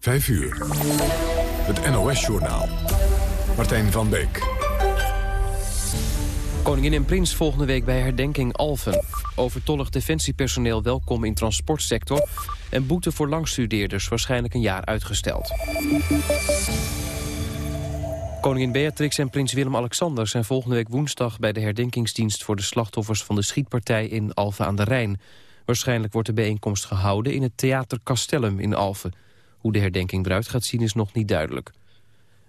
5 uur. Het NOS-journaal. Martijn van Beek. Koningin en prins volgende week bij herdenking Alphen. Overtollig defensiepersoneel welkom in transportsector... en boete voor langstudeerders waarschijnlijk een jaar uitgesteld. Koningin Beatrix en prins Willem-Alexander zijn volgende week woensdag... bij de herdenkingsdienst voor de slachtoffers van de schietpartij in Alphen aan de Rijn. Waarschijnlijk wordt de bijeenkomst gehouden in het Theater Castellum in Alphen. Hoe de herdenking eruit gaat zien is nog niet duidelijk.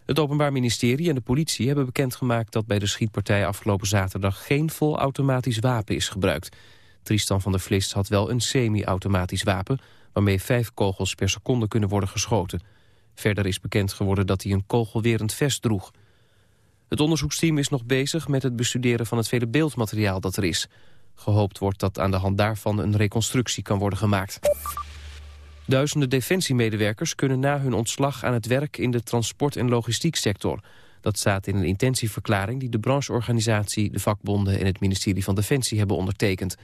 Het Openbaar Ministerie en de politie hebben bekendgemaakt... dat bij de schietpartij afgelopen zaterdag geen volautomatisch wapen is gebruikt. Tristan van der Vlist had wel een semi-automatisch wapen... waarmee vijf kogels per seconde kunnen worden geschoten. Verder is bekend geworden dat hij een kogelwerend vest droeg. Het onderzoeksteam is nog bezig met het bestuderen van het vele beeldmateriaal dat er is. Gehoopt wordt dat aan de hand daarvan een reconstructie kan worden gemaakt. Duizenden defensiemedewerkers kunnen na hun ontslag aan het werk in de transport- en logistieksector. Dat staat in een intentieverklaring die de brancheorganisatie, de vakbonden en het ministerie van Defensie hebben ondertekend.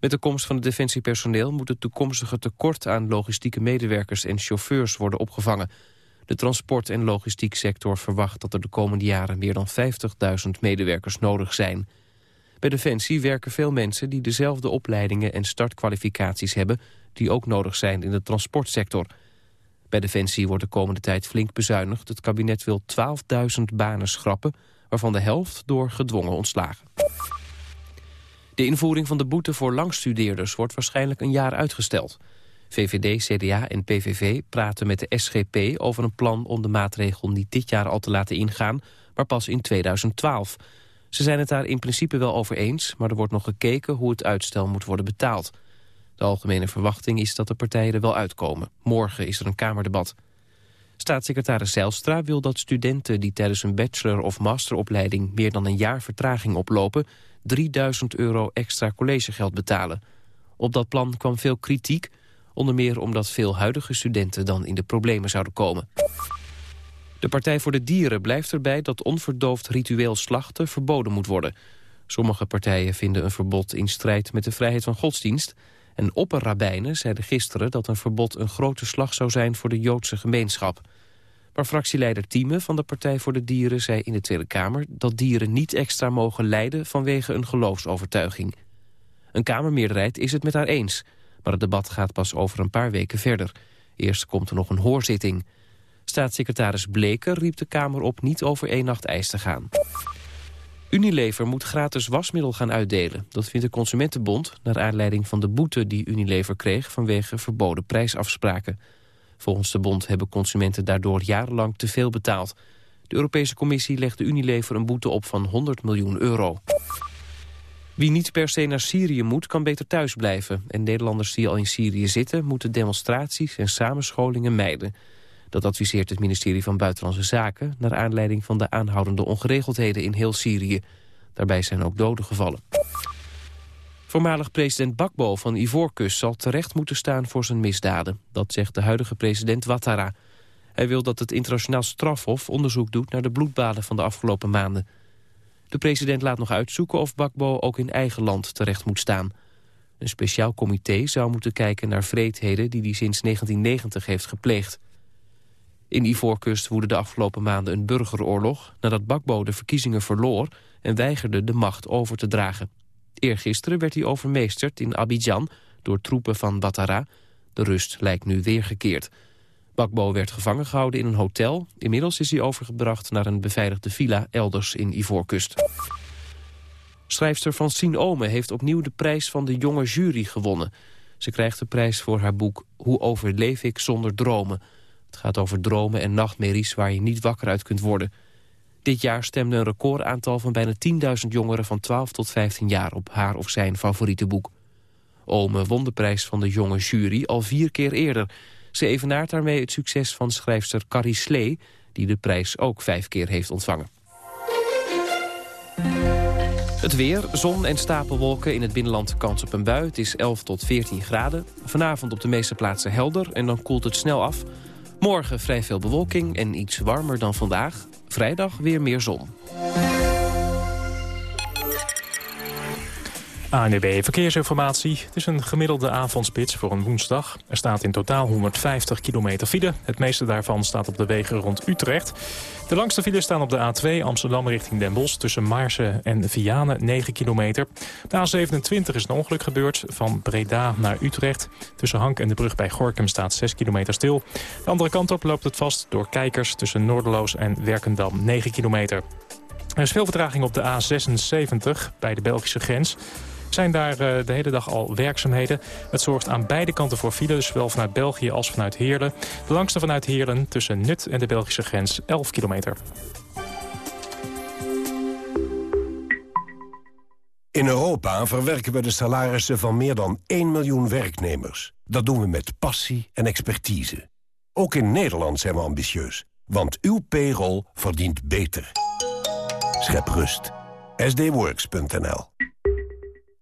Met de komst van het defensiepersoneel moet het toekomstige tekort aan logistieke medewerkers en chauffeurs worden opgevangen. De transport- en logistieksector verwacht dat er de komende jaren meer dan 50.000 medewerkers nodig zijn. Bij Defensie werken veel mensen die dezelfde opleidingen en startkwalificaties hebben die ook nodig zijn in de transportsector. Bij Defensie wordt de komende tijd flink bezuinigd. Het kabinet wil 12.000 banen schrappen, waarvan de helft door gedwongen ontslagen. De invoering van de boete voor langstudeerders wordt waarschijnlijk een jaar uitgesteld. VVD, CDA en PVV praten met de SGP over een plan om de maatregel niet dit jaar al te laten ingaan, maar pas in 2012. Ze zijn het daar in principe wel over eens, maar er wordt nog gekeken hoe het uitstel moet worden betaald. De algemene verwachting is dat de partijen er wel uitkomen. Morgen is er een Kamerdebat. Staatssecretaris Zijlstra wil dat studenten die tijdens een bachelor- of masteropleiding meer dan een jaar vertraging oplopen, 3000 euro extra collegegeld betalen. Op dat plan kwam veel kritiek, onder meer omdat veel huidige studenten dan in de problemen zouden komen. De Partij voor de Dieren blijft erbij dat onverdoofd ritueel slachten verboden moet worden. Sommige partijen vinden een verbod in strijd met de vrijheid van godsdienst... En opperrabijnen zeiden gisteren dat een verbod een grote slag zou zijn voor de Joodse gemeenschap. Maar fractieleider Thieme van de Partij voor de Dieren zei in de Tweede Kamer... dat dieren niet extra mogen lijden vanwege een geloofsovertuiging. Een Kamermeerderheid is het met haar eens. Maar het debat gaat pas over een paar weken verder. Eerst komt er nog een hoorzitting. Staatssecretaris Bleker riep de Kamer op niet over één nacht ijs te gaan. Unilever moet gratis wasmiddel gaan uitdelen. Dat vindt de Consumentenbond naar aanleiding van de boete die Unilever kreeg vanwege verboden prijsafspraken. Volgens de bond hebben consumenten daardoor jarenlang te veel betaald. De Europese Commissie legde Unilever een boete op van 100 miljoen euro. Wie niet per se naar Syrië moet, kan beter thuis blijven. En Nederlanders die al in Syrië zitten, moeten demonstraties en samenscholingen mijden. Dat adviseert het ministerie van Buitenlandse Zaken... naar aanleiding van de aanhoudende ongeregeldheden in heel Syrië. Daarbij zijn ook doden gevallen. Voormalig president Bakbo van Ivoorkust zal terecht moeten staan voor zijn misdaden. Dat zegt de huidige president Ouattara. Hij wil dat het internationaal strafhof onderzoek doet naar de bloedbaden van de afgelopen maanden. De president laat nog uitzoeken of Bakbo ook in eigen land terecht moet staan. Een speciaal comité zou moeten kijken naar vreedheden die hij sinds 1990 heeft gepleegd. In Ivoorkust woedde de afgelopen maanden een burgeroorlog... nadat Bakbo de verkiezingen verloor en weigerde de macht over te dragen. Eergisteren werd hij overmeesterd in Abidjan door troepen van Batara. De rust lijkt nu weer gekeerd. Bakbo werd gevangen gehouden in een hotel. Inmiddels is hij overgebracht naar een beveiligde villa elders in Ivoorkust. Schrijfster Francine Ome heeft opnieuw de prijs van de jonge jury gewonnen. Ze krijgt de prijs voor haar boek Hoe overleef ik zonder dromen... Het gaat over dromen en nachtmerries waar je niet wakker uit kunt worden. Dit jaar stemde een recordaantal van bijna 10.000 jongeren van 12 tot 15 jaar op haar of zijn favoriete boek. Ome won de prijs van de jonge jury al vier keer eerder. Ze evenaart daarmee het succes van schrijfster Carrie Slee... die de prijs ook vijf keer heeft ontvangen. Het weer, zon en stapelwolken in het binnenland kans op een bui. Het is 11 tot 14 graden. Vanavond op de meeste plaatsen helder en dan koelt het snel af... Morgen vrij veel bewolking en iets warmer dan vandaag. Vrijdag weer meer zon. ANUB Verkeersinformatie. Het is een gemiddelde avondspits voor een woensdag. Er staat in totaal 150 kilometer file. Het meeste daarvan staat op de wegen rond Utrecht. De langste files staan op de A2 Amsterdam richting Den Bosch... tussen Maarsen en Vianen, 9 kilometer. De A27 is een ongeluk gebeurd van Breda naar Utrecht. Tussen Hank en de brug bij Gorkum staat 6 kilometer stil. De andere kant op loopt het vast door kijkers... tussen Noorderloos en Werkendam, 9 kilometer. Er is veel vertraging op de A76 bij de Belgische grens zijn daar eh, de hele dag al werkzaamheden. Het zorgt aan beide kanten voor file, dus zowel vanuit België als vanuit Heerlen. De langste vanuit Heerlen tussen Nut en de Belgische grens 11 kilometer. In Europa verwerken we de salarissen van meer dan 1 miljoen werknemers. Dat doen we met passie en expertise. Ook in Nederland zijn we ambitieus, want uw payroll verdient beter. Schep rust. sdworks.nl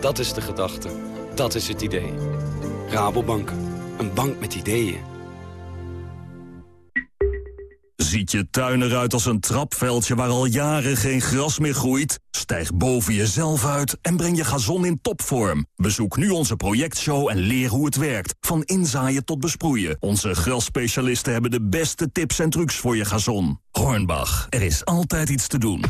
Dat is de gedachte. Dat is het idee. Rabobank. Een bank met ideeën. Ziet je tuin eruit als een trapveldje waar al jaren geen gras meer groeit? Stijg boven jezelf uit en breng je gazon in topvorm. Bezoek nu onze projectshow en leer hoe het werkt. Van inzaaien tot besproeien. Onze grasspecialisten hebben de beste tips en trucs voor je gazon. Hornbach, er is altijd iets te doen.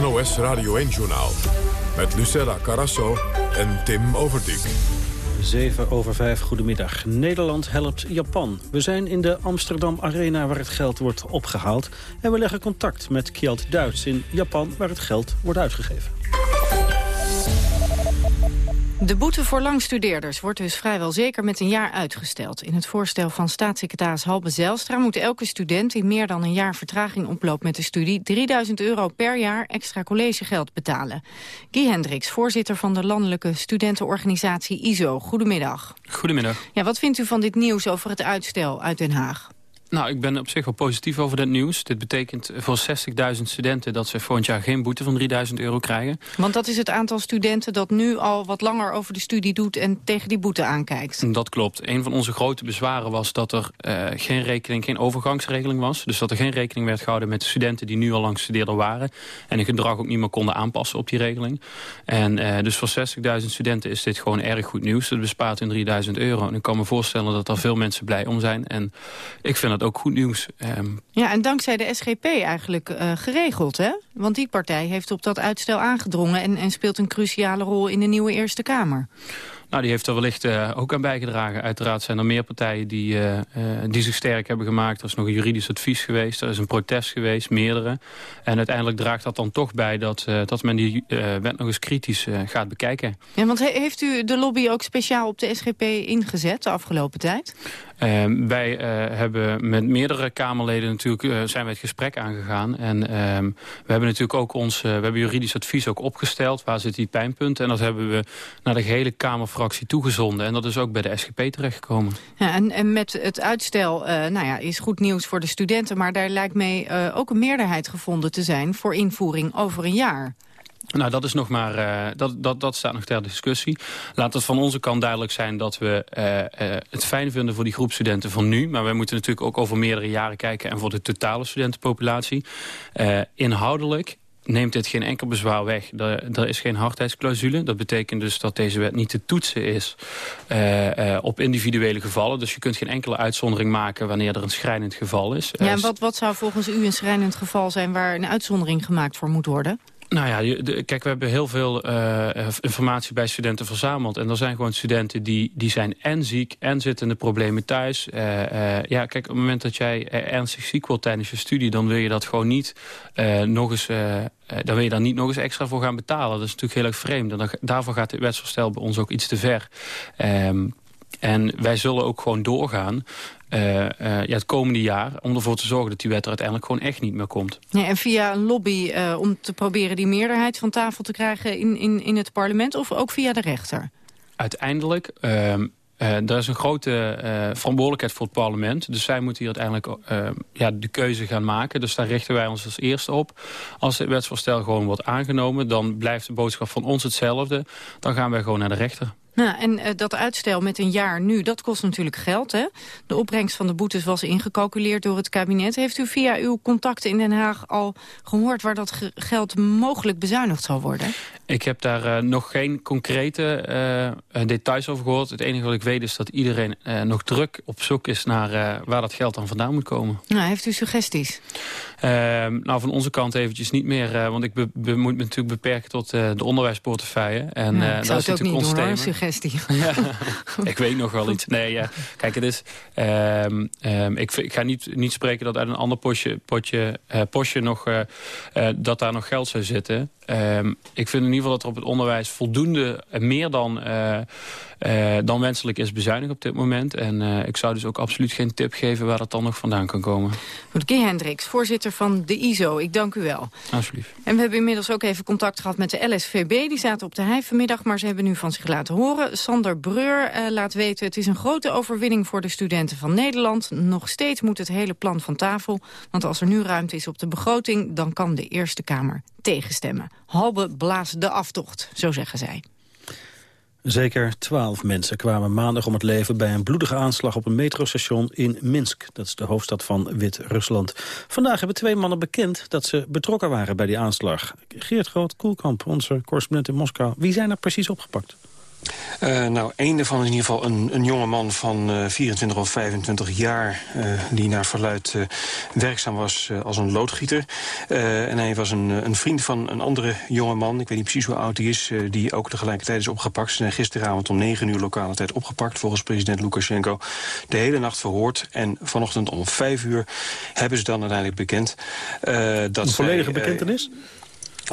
NOS Radio 1-journaal. Met Lucella Carasso en Tim Overdijk. 7 over 5, goedemiddag. Nederland helpt Japan. We zijn in de Amsterdam Arena waar het geld wordt opgehaald. En we leggen contact met Kjeld Duits in Japan waar het geld wordt uitgegeven. De boete voor langstudeerders wordt dus vrijwel zeker met een jaar uitgesteld. In het voorstel van staatssecretaris Halbe Zijlstra moet elke student die meer dan een jaar vertraging oploopt met de studie 3000 euro per jaar extra collegegeld betalen. Guy Hendricks, voorzitter van de landelijke studentenorganisatie ISO. Goedemiddag. Goedemiddag. Ja, wat vindt u van dit nieuws over het uitstel uit Den Haag? Nou, ik ben op zich wel positief over dit nieuws. Dit betekent voor 60.000 studenten dat ze volgend jaar geen boete van 3.000 euro krijgen. Want dat is het aantal studenten dat nu al wat langer over de studie doet en tegen die boete aankijkt. Dat klopt. Een van onze grote bezwaren was dat er uh, geen rekening, geen overgangsregeling was. Dus dat er geen rekening werd gehouden met de studenten die nu al lang studeerder waren. En hun gedrag ook niet meer konden aanpassen op die regeling. En uh, dus voor 60.000 studenten is dit gewoon erg goed nieuws. Het bespaart hun 3.000 euro. En ik kan me voorstellen dat er veel mensen blij om zijn. En ik vind het ook goed nieuws. Um... Ja, en dankzij de SGP eigenlijk uh, geregeld, hè? Want die partij heeft op dat uitstel aangedrongen... En, en speelt een cruciale rol in de nieuwe Eerste Kamer. Nou, die heeft er wellicht uh, ook aan bijgedragen. Uiteraard zijn er meer partijen die, uh, uh, die zich sterk hebben gemaakt. Er is nog een juridisch advies geweest. Er is een protest geweest, meerdere. En uiteindelijk draagt dat dan toch bij dat, dat men die wet nog eens kritisch gaat bekijken. Ja, want he heeft u de lobby ook speciaal op de SGP ingezet de afgelopen tijd? Ehm, wij hebben met meerdere Kamerleden natuurlijk zijn we het gesprek aangegaan. En ehm, we hebben natuurlijk ook ons we hebben juridisch advies ook opgesteld. Waar zit die pijnpunt? En dat hebben we naar de gehele Kamer fractie toegezonden. En dat is ook bij de SGP terechtgekomen. Ja, en, en met het uitstel nou ja, is goed nieuws voor de studenten... maar daar lijkt mee ook een meerderheid gevonden te zijn... voor invoering over een jaar. Nou, dat, is nog maar, uh, dat, dat, dat staat nog ter discussie. Laat het van onze kant duidelijk zijn dat we uh, uh, het fijn vinden voor die groep studenten van nu. Maar wij moeten natuurlijk ook over meerdere jaren kijken... en voor de totale studentenpopulatie. inhoudelijk neemt dit geen enkel bezwaar weg. Er, er, is geen hardheidsclausule. Dat betekent dus dat deze wet niet te toetsen is uh, uh, op individuele gevallen. Dus je kunt geen enkele uitzondering maken wanneer er een schrijnend geval is. Ja, en wat, wat zou volgens u een schrijnend geval zijn waar een uitzondering gemaakt voor moet worden? Nou ja, kijk, we hebben heel veel uh, informatie bij studenten verzameld. En er zijn gewoon studenten die, die zijn en ziek en zitten in de problemen thuis. Uh, ja, kijk, op het moment dat jij ernstig ziek wordt tijdens je studie... dan wil je dat gewoon niet nog eens... dan wil je daar niet nog eens extra voor gaan betalen. Dat is natuurlijk heel erg vreemd. En dan, daarvoor gaat het wetsvoorstel bij ons ook iets te ver. Um, en wij zullen ook gewoon doorgaan uh, uh, ja, het komende jaar... om ervoor te zorgen dat die wet er uiteindelijk gewoon echt niet meer komt. Ja, en via een lobby uh, om te proberen die meerderheid van tafel te krijgen in, in, in het parlement... of ook via de rechter? Uiteindelijk... Uh, er is een grote verantwoordelijkheid voor het parlement. Dus zij moeten hier uiteindelijk ja, de keuze gaan maken. Dus daar richten wij ons als eerste op. Als het wetsvoorstel gewoon wordt aangenomen... dan blijft de boodschap van ons hetzelfde. Dan gaan wij gewoon naar de rechter. Nou, en uh, dat uitstel met een jaar nu, dat kost natuurlijk geld. Hè? De opbrengst van de boetes was ingecalculeerd door het kabinet. Heeft u via uw contacten in Den Haag al gehoord... waar dat geld mogelijk bezuinigd zal worden? Ik heb daar uh, nog geen concrete uh, details over gehoord. Het enige wat ik weet is dat iedereen nog druk op zoek is... naar waar dat geld dan vandaan moet komen. Nou, heeft u suggesties? Ehm, nou, van onze kant eventjes niet meer. want ik be, be, moet me natuurlijk beperken tot de onderwijsportefeuille. En, ja, ik zou dat het ook niet doen, suggestie. Ja, ik weet nog wel iets. Nee, ja. kijk, het is... Um, um, ik, ik, ga niet, niet spreken dat uit een ander potje, potje, postje nog... Dat daar nog geld zou zitten. Um, ik vind in ieder geval dat er op het onderwijs voldoende... meer dan uh, dan wenselijk is bezuinigen op dit moment. En uh, ik zou dus ook absoluut geen tip geven waar dat dan nog vandaan kan komen. Goed, Guy Hendricks, voorzitter van de ISO. Ik dank u wel. Alsjeblieft. En we hebben inmiddels ook even contact gehad met de LSVB. Die zaten op de hei vanmiddag, maar ze hebben nu van zich laten horen. Sander Breur uh, laat weten, het is een grote overwinning voor de studenten van Nederland. Nog steeds moet het hele plan van tafel. Want als er nu ruimte is op de begroting, dan kan de Eerste Kamer tegenstemmen. Halbe blaas de aftocht, zo zeggen zij. Zeker twaalf mensen kwamen maandag om het leven bij een bloedige aanslag op een metrostation in Minsk. Dat is de hoofdstad van Wit-Rusland. Vandaag hebben twee mannen bekend dat ze betrokken waren bij die aanslag. Geert Groot-Koelkamp, onze correspondent in Moskou. Wie zijn er precies opgepakt? Uh, nou, een daarvan is in ieder geval een, een jonge man van uh, 24 of 25 jaar... Uh, die naar verluid werkzaam was als een loodgieter. en hij was een, een, vriend van een andere jonge man, ik weet niet precies hoe oud hij is... die ook tegelijkertijd is opgepakt. Ze zijn gisteravond om 9 uur lokale tijd opgepakt... volgens president Lukashenko. De hele nacht verhoord en vanochtend om 5 uur hebben ze dan uiteindelijk bekend... dat een volledige zij, bekentenis?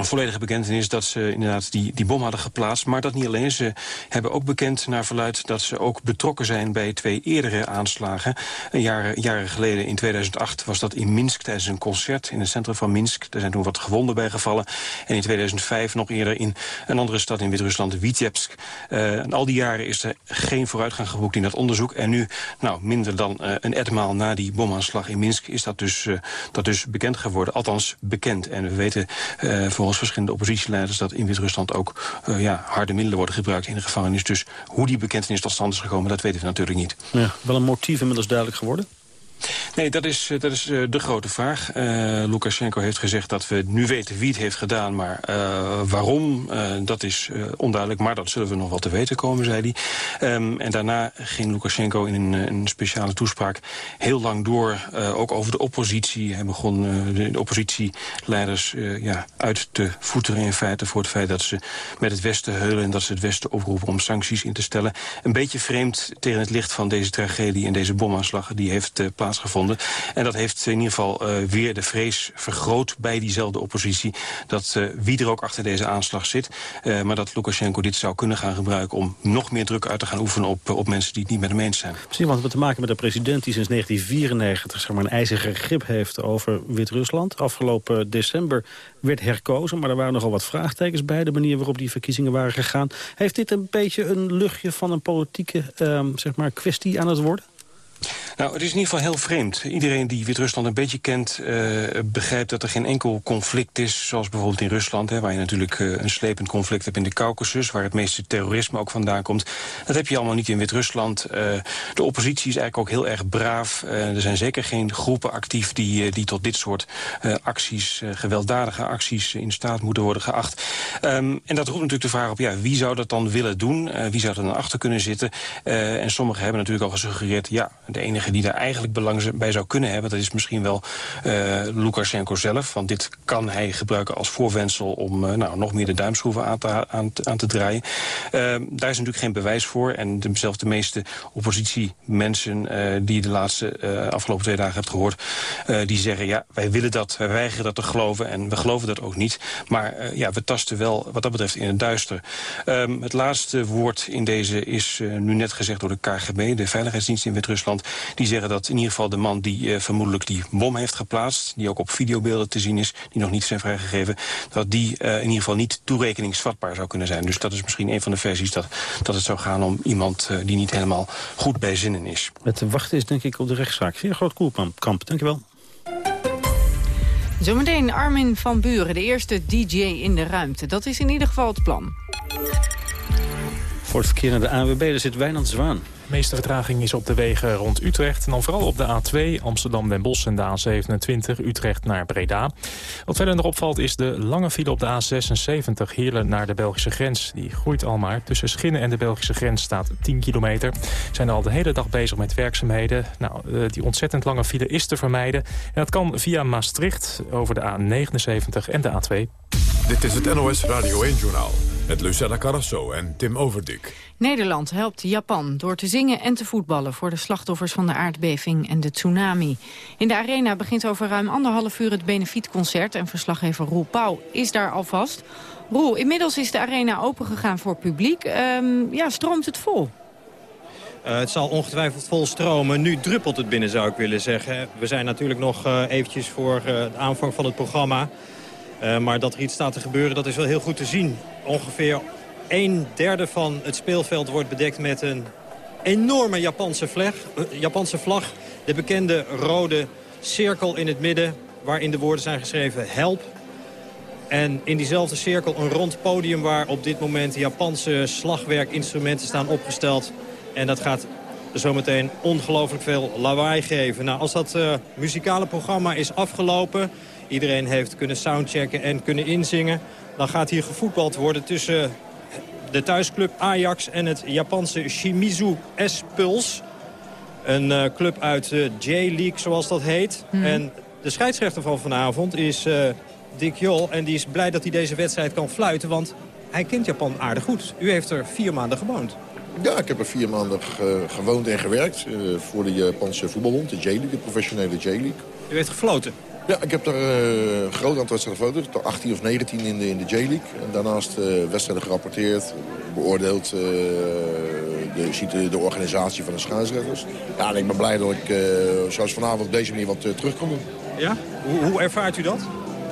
Volledige bekentenis dat ze inderdaad die, die bom hadden geplaatst. Maar dat niet alleen. Ze hebben ook bekend naar verluid dat ze ook betrokken zijn bij twee eerdere aanslagen. Een jaar, jaren geleden, in 2008, was dat in Minsk tijdens een concert in het centrum van Minsk. Er zijn toen wat gewonden bij gevallen. En in 2005 nog eerder in een andere stad in Wit-Rusland, Vitebsk. Uh, al die jaren is er geen vooruitgang geboekt in dat onderzoek. En nu, nou, minder dan uh, een etmaal na die bomaanslag in Minsk... is dat dus, uh, dat dus bekend geworden. Althans, bekend. En we weten voor volgens verschillende oppositieleiders... dat in Wit-Rusland ook uh, ja, harde middelen worden gebruikt in de gevangenis. Dus hoe die bekentenis tot stand is gekomen, dat weten we natuurlijk niet. Ja, wel een motief inmiddels duidelijk geworden? Nee, dat is, eh, dat is uh, de grote vraag. Uh, Lukashenko heeft gezegd dat we nu weten wie het heeft gedaan... maar waarom, dat is onduidelijk. Maar dat zullen we nog wel te weten komen, zei hij. Um, en daarna ging Lukashenko in een, een speciale toespraak heel lang door... ook over de oppositie. Hij begon de, oppositieleiders ja, uit te voeteren in feite... voor het feit dat ze met het Westen heulen... en dat ze het Westen oproepen om sancties in te stellen. Een beetje vreemd tegen het licht van deze tragedie... en deze bomaanslag die heeft plaatsgevonden En dat heeft in ieder geval uh, weer de vrees vergroot bij diezelfde oppositie... dat uh, wie er ook achter deze aanslag zit... Uh, maar dat Lukashenko dit zou kunnen gaan gebruiken... om nog meer druk uit te gaan oefenen op, op mensen die het niet met hem eens zijn. Misschien want we te maken met een president die sinds 1994 zeg maar, een ijzige grip heeft over Wit-Rusland. Afgelopen december werd herkozen, maar er waren nogal wat vraagtekens bij... de manier waarop die verkiezingen waren gegaan. Heeft dit een beetje een luchtje van een politieke zeg maar, kwestie aan het worden? Nou, het is in ieder geval heel vreemd. Iedereen die Wit-Rusland een beetje kent... Uh, begrijpt dat er geen enkel conflict is... zoals bijvoorbeeld in Rusland, hè, waar je natuurlijk uh, een slepend conflict hebt in de Caucasus... waar het meeste terrorisme ook vandaan komt. Dat heb je allemaal niet in Wit-Rusland. Uh, de oppositie is eigenlijk ook heel erg braaf. er zijn zeker geen groepen actief die, die tot dit soort acties... gewelddadige acties in staat moeten worden geacht. Um, en dat roept natuurlijk de vraag op, ja, wie zou dat dan willen doen? wie zou er dan achter kunnen zitten? en sommigen hebben natuurlijk al gesuggereerd... ja, de enige die daar eigenlijk belang bij zou kunnen hebben... dat is misschien wel uh, Lukashenko zelf. Want dit kan hij gebruiken als voorwensel om uh, nou, nog meer de duimschroeven aan te, aan, te draaien. Uh, daar is natuurlijk geen bewijs voor. En de, zelfs de meeste oppositiemensen die de laatste afgelopen twee dagen hebt gehoord... die zeggen, ja, wij willen dat, wij weigeren dat te geloven... en we geloven dat ook niet. Maar ja, we tasten wel wat dat betreft in het duister. Um, het laatste woord in deze is nu net gezegd door de KGB... de Veiligheidsdienst in Wit-Rusland. Die zeggen dat in ieder geval de man die uh, vermoedelijk die bom heeft geplaatst... die ook op videobeelden te zien is, die nog niet zijn vrijgegeven... dat die uh, in ieder geval niet toerekeningsvatbaar zou kunnen zijn. Dus dat is misschien een van de versies dat, dat het zou gaan om iemand... Uh, die niet helemaal goed bij zinnen is. Het wachten is denk ik op de rechtszaak. Zeer groot koelkamp. Dank je wel. Zometeen Armin van Buren, de eerste DJ in de ruimte. Dat is in ieder geval het plan. Voor het verkeer naar de ANWB, er zit Wijnand Zwaan. De meeste vertraging is op de wegen rond Utrecht. En dan vooral op de A2 Amsterdam-Den Bosch en de A27 Utrecht naar Breda. Wat verder nog opvalt is de lange file op de A76 Heerlen naar de Belgische grens. Die groeit al maar. Tussen Schinnen en de Belgische grens staat 10 kilometer. Zijn al de hele dag bezig met werkzaamheden. Nou, eh, die ontzettend lange file is te vermijden. En dat kan via Maastricht over de A79 en de A2. Dit is het NOS Radio 1-journaal met Lucella Carrasso en Tim Overdik. Nederland helpt Japan door te zingen en te voetballen... voor de slachtoffers van de aardbeving en de tsunami. In de arena begint over ruim anderhalf uur het benefietconcert... en verslaggever Roel Pauw is daar alvast. Roel, inmiddels is de arena opengegaan voor publiek. Um, ja, stroomt het vol? Uh, het zal ongetwijfeld vol stromen. Nu druppelt het binnen, zou ik willen zeggen. We zijn natuurlijk nog uh, eventjes voor uh, de aanvang van het programma... Uh, maar dat er iets staat te gebeuren, dat is wel heel goed te zien. Ongeveer een derde van het speelveld wordt bedekt met een enorme Japanse vlag. Uh, Japanse vlag. De bekende rode cirkel in het midden waarin de woorden zijn geschreven help. En in diezelfde cirkel een rond podium waar op dit moment Japanse slagwerkinstrumenten staan opgesteld. En dat gaat zometeen ongelooflijk veel lawaai geven. Nou, als dat uh, muzikale programma is afgelopen Iedereen heeft kunnen soundchecken en kunnen inzingen. Dan gaat hier gevoetbald worden tussen de thuisclub Ajax en het Japanse Shimizu S-Puls. Een uh, club uit de J-League, zoals dat heet. Mm. En de scheidsrechter van vanavond is uh, Dick Jol. En die is blij dat hij deze wedstrijd kan fluiten, want hij kent Japan aardig goed. U heeft er vier maanden gewoond. Ja, ik heb er vier maanden ge gewoond en gewerkt uh, voor de Japanse voetbalbond, de J-League, de professionele J-League. U heeft gefloten? Ja, ik heb er uh, een groot aantal wedstrijden gefloten. Tot 18 of 19 in de, in de J-League. En daarnaast uh, wedstrijden gerapporteerd, beoordeeld. Uh, de, ziet de, de, organisatie van de scheidsrechters. Ja, en ik ben blij dat ik zoals vanavond op deze manier wat terug kan doen. Ja? Hoe, hoe, ervaart u dat?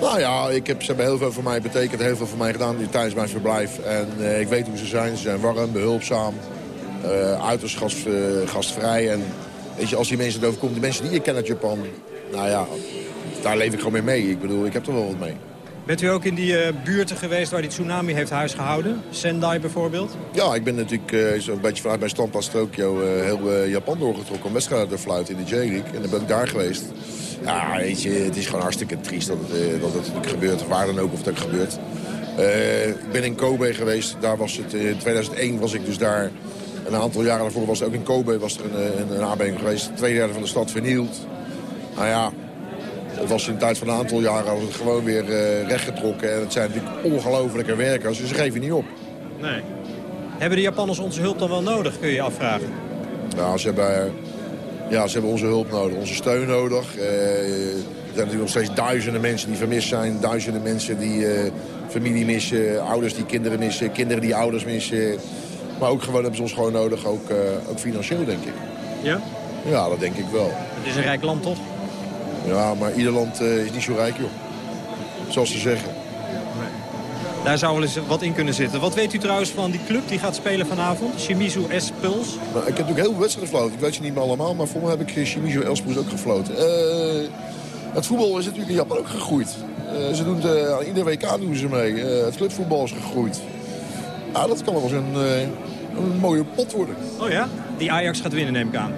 Nou ja, ik heb, ze hebben heel veel voor mij betekend, heel veel voor mij gedaan tijdens mijn verblijf. En ik weet hoe ze zijn. Ze zijn warm, behulpzaam, uiterst gast, gastvrij. En weet je, als die mensen het overkomt, de mensen die ik ken uit Japan... Nou ja, daar leef ik gewoon mee mee. Ik bedoel, ik heb er wel wat mee. Bent u ook in die uh, buurten geweest waar die tsunami heeft huisgehouden? Sendai bijvoorbeeld? Ja, ik ben natuurlijk uh, zo'n beetje vanuit mijn standplaats Tokio uh, heel Japan doorgetrokken om wedstrijden te fluiten in de J-League. En dan ben ik daar geweest. Ja, weet je, het is gewoon hartstikke triest dat het, dat het natuurlijk gebeurt. Waar dan ook of het ook gebeurt. ik ben in Kobe geweest. Daar was het, in 2001 was ik dus daar. Een aantal jaren daarvoor was het ook in Kobe was er een, een, een aardbeving geweest. Twee derde van de stad vernield. Nou ja, het was in de tijd van een aantal jaren het gewoon weer uh, rechtgetrokken. En het zijn natuurlijk ongelofelijke werkers, dus ze geven niet op. Nee. Hebben de Japanners onze hulp dan wel nodig, kun je je afvragen? Ja, ze hebben, ja, ze hebben onze hulp nodig, onze steun nodig. Uh, er zijn natuurlijk nog steeds duizenden mensen die vermist zijn. Duizenden mensen die uh, familie missen, ouders die kinderen missen, kinderen die ouders missen. Maar ook gewoon hebben ze ons gewoon nodig, ook, ook financieel denk ik. Ja? Ja, dat denk ik wel. Het is een rijk land toch? Ja, maar ieder land uh, is niet zo rijk, joh. Zoals ze zeggen. Daar zou wel eens wat in kunnen zitten. Wat weet u trouwens van die club die gaat spelen vanavond? Shimizu S Puls. Nou, ik heb natuurlijk heel veel wedstrijden gefloten. Ik weet ze niet meer allemaal, maar voor mij heb ik Shimizu S Puls ook gefloten. Uh, het voetbal is natuurlijk in Japan ook gegroeid. Uh, ze doen de, aan iedere WK doen ze mee. Uh, het clubvoetbal is gegroeid. Ah, dat kan wel eens een, een mooie pot worden. Oh ja? Die Ajax gaat winnen, neem ik aan.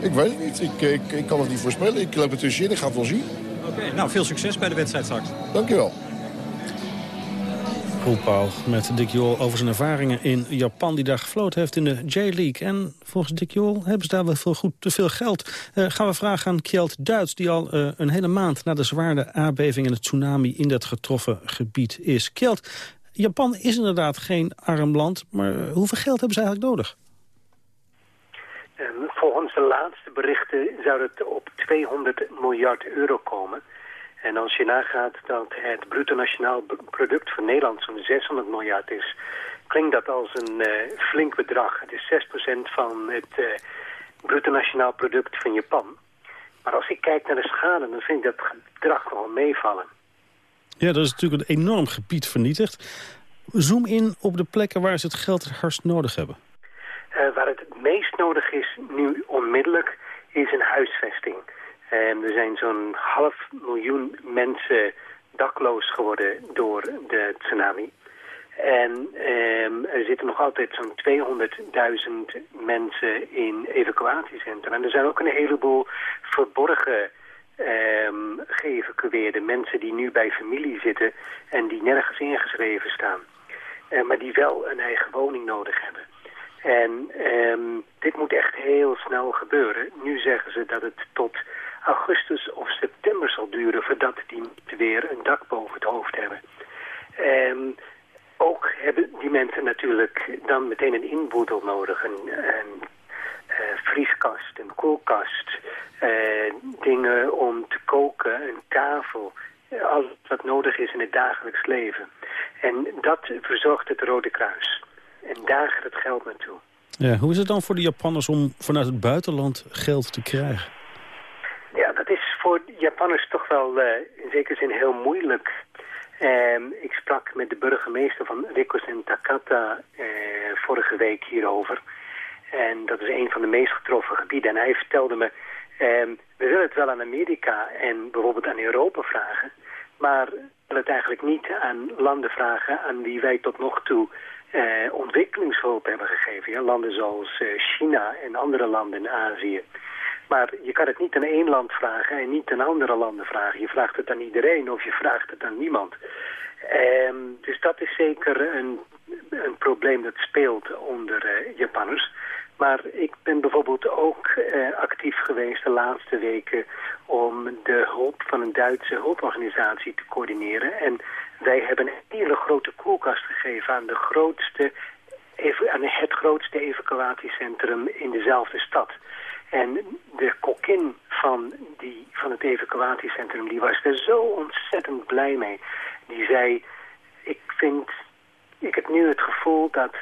Ik weet het niet. Ik, ik, ik kan het niet voorspellen. Ik loop er tussenin. Ik ga het wel zien. Oké, nou veel succes bij de wedstrijd straks. Dankjewel. Roelpaal met Dick Jol over zijn ervaringen in Japan... die daar gefloten heeft in de J-League. En volgens Dick Jol hebben ze daar wel veel, goed, te veel geld. Uh, gaan we vragen aan Kjeld Duits... die al uh, een hele maand na de zware aardbeving en het tsunami... in dat getroffen gebied is. Kjeld, Japan is inderdaad geen arm land... maar uh, hoeveel geld hebben ze eigenlijk nodig? Volgens de laatste berichten zou het op 200 miljard euro komen... En als je nagaat dat het bruto nationaal product van Nederland zo'n 600 miljard is, klinkt dat als een uh, flink bedrag. Het is 6% van het uh, bruto nationaal product van Japan. Maar als ik kijk naar de schade, dan vind ik dat bedrag wel meevallen. Ja, dat is natuurlijk een enorm gebied vernietigd. Zoom in op de plekken waar ze het geld het hardst nodig hebben. Uh, waar nodig is nu onmiddellijk is een huisvesting. Er zijn zo'n half miljoen mensen dakloos geworden door de tsunami. En um, er zitten nog altijd zo'n 200.000 mensen in evacuatiecentra. En er zijn ook een heleboel verborgen um, geëvacueerde mensen die nu bij familie zitten en die nergens ingeschreven staan. Uh, maar die wel een eigen woning nodig hebben. En um, dit moet echt heel snel gebeuren. Nu zeggen ze dat het tot augustus of september zal duren voordat die weer een dak boven het hoofd hebben. Um, ook hebben die mensen natuurlijk dan meteen een inboedel nodig. Een, een uh, vrieskast, een koelkast, uh, dingen om te koken, een tafel. Alles wat nodig is in het dagelijks leven. En dat verzorgt het Rode Kruis. En daar gaat het geld naartoe. Ja, hoe is het dan voor de Japanners om vanuit het buitenland geld te krijgen? Ja, dat is voor Japanners toch wel uh, in zekere zin heel moeilijk. Um, ik sprak met de burgemeester van Rikuzen Takata uh, vorige week hierover. En dat is een van de meest getroffen gebieden. En hij vertelde me, um, we willen het wel aan Amerika en bijvoorbeeld aan Europa vragen. Maar we willen het eigenlijk niet aan landen vragen aan wie wij tot nog toe uh, ontwikkelingshulp hebben gegeven. Ja, landen zoals uh, China en andere landen in Azië. Maar je kan het niet aan één land vragen en niet aan andere landen vragen. Je vraagt het aan iedereen of je vraagt het aan niemand. Um, dus dat is zeker een, een probleem dat speelt onder uh, Japanners. Maar ik ben bijvoorbeeld ook actief geweest de laatste weken om de hulp van een Duitse hulporganisatie te coördineren. En wij hebben een hele grote koelkast gegeven aan, de grootste, aan het grootste evacuatiecentrum in dezelfde stad. En de kokkin van, die, van het evacuatiecentrum die was er zo ontzettend blij mee. Die zei, ik vind, ik heb nu het gevoel dat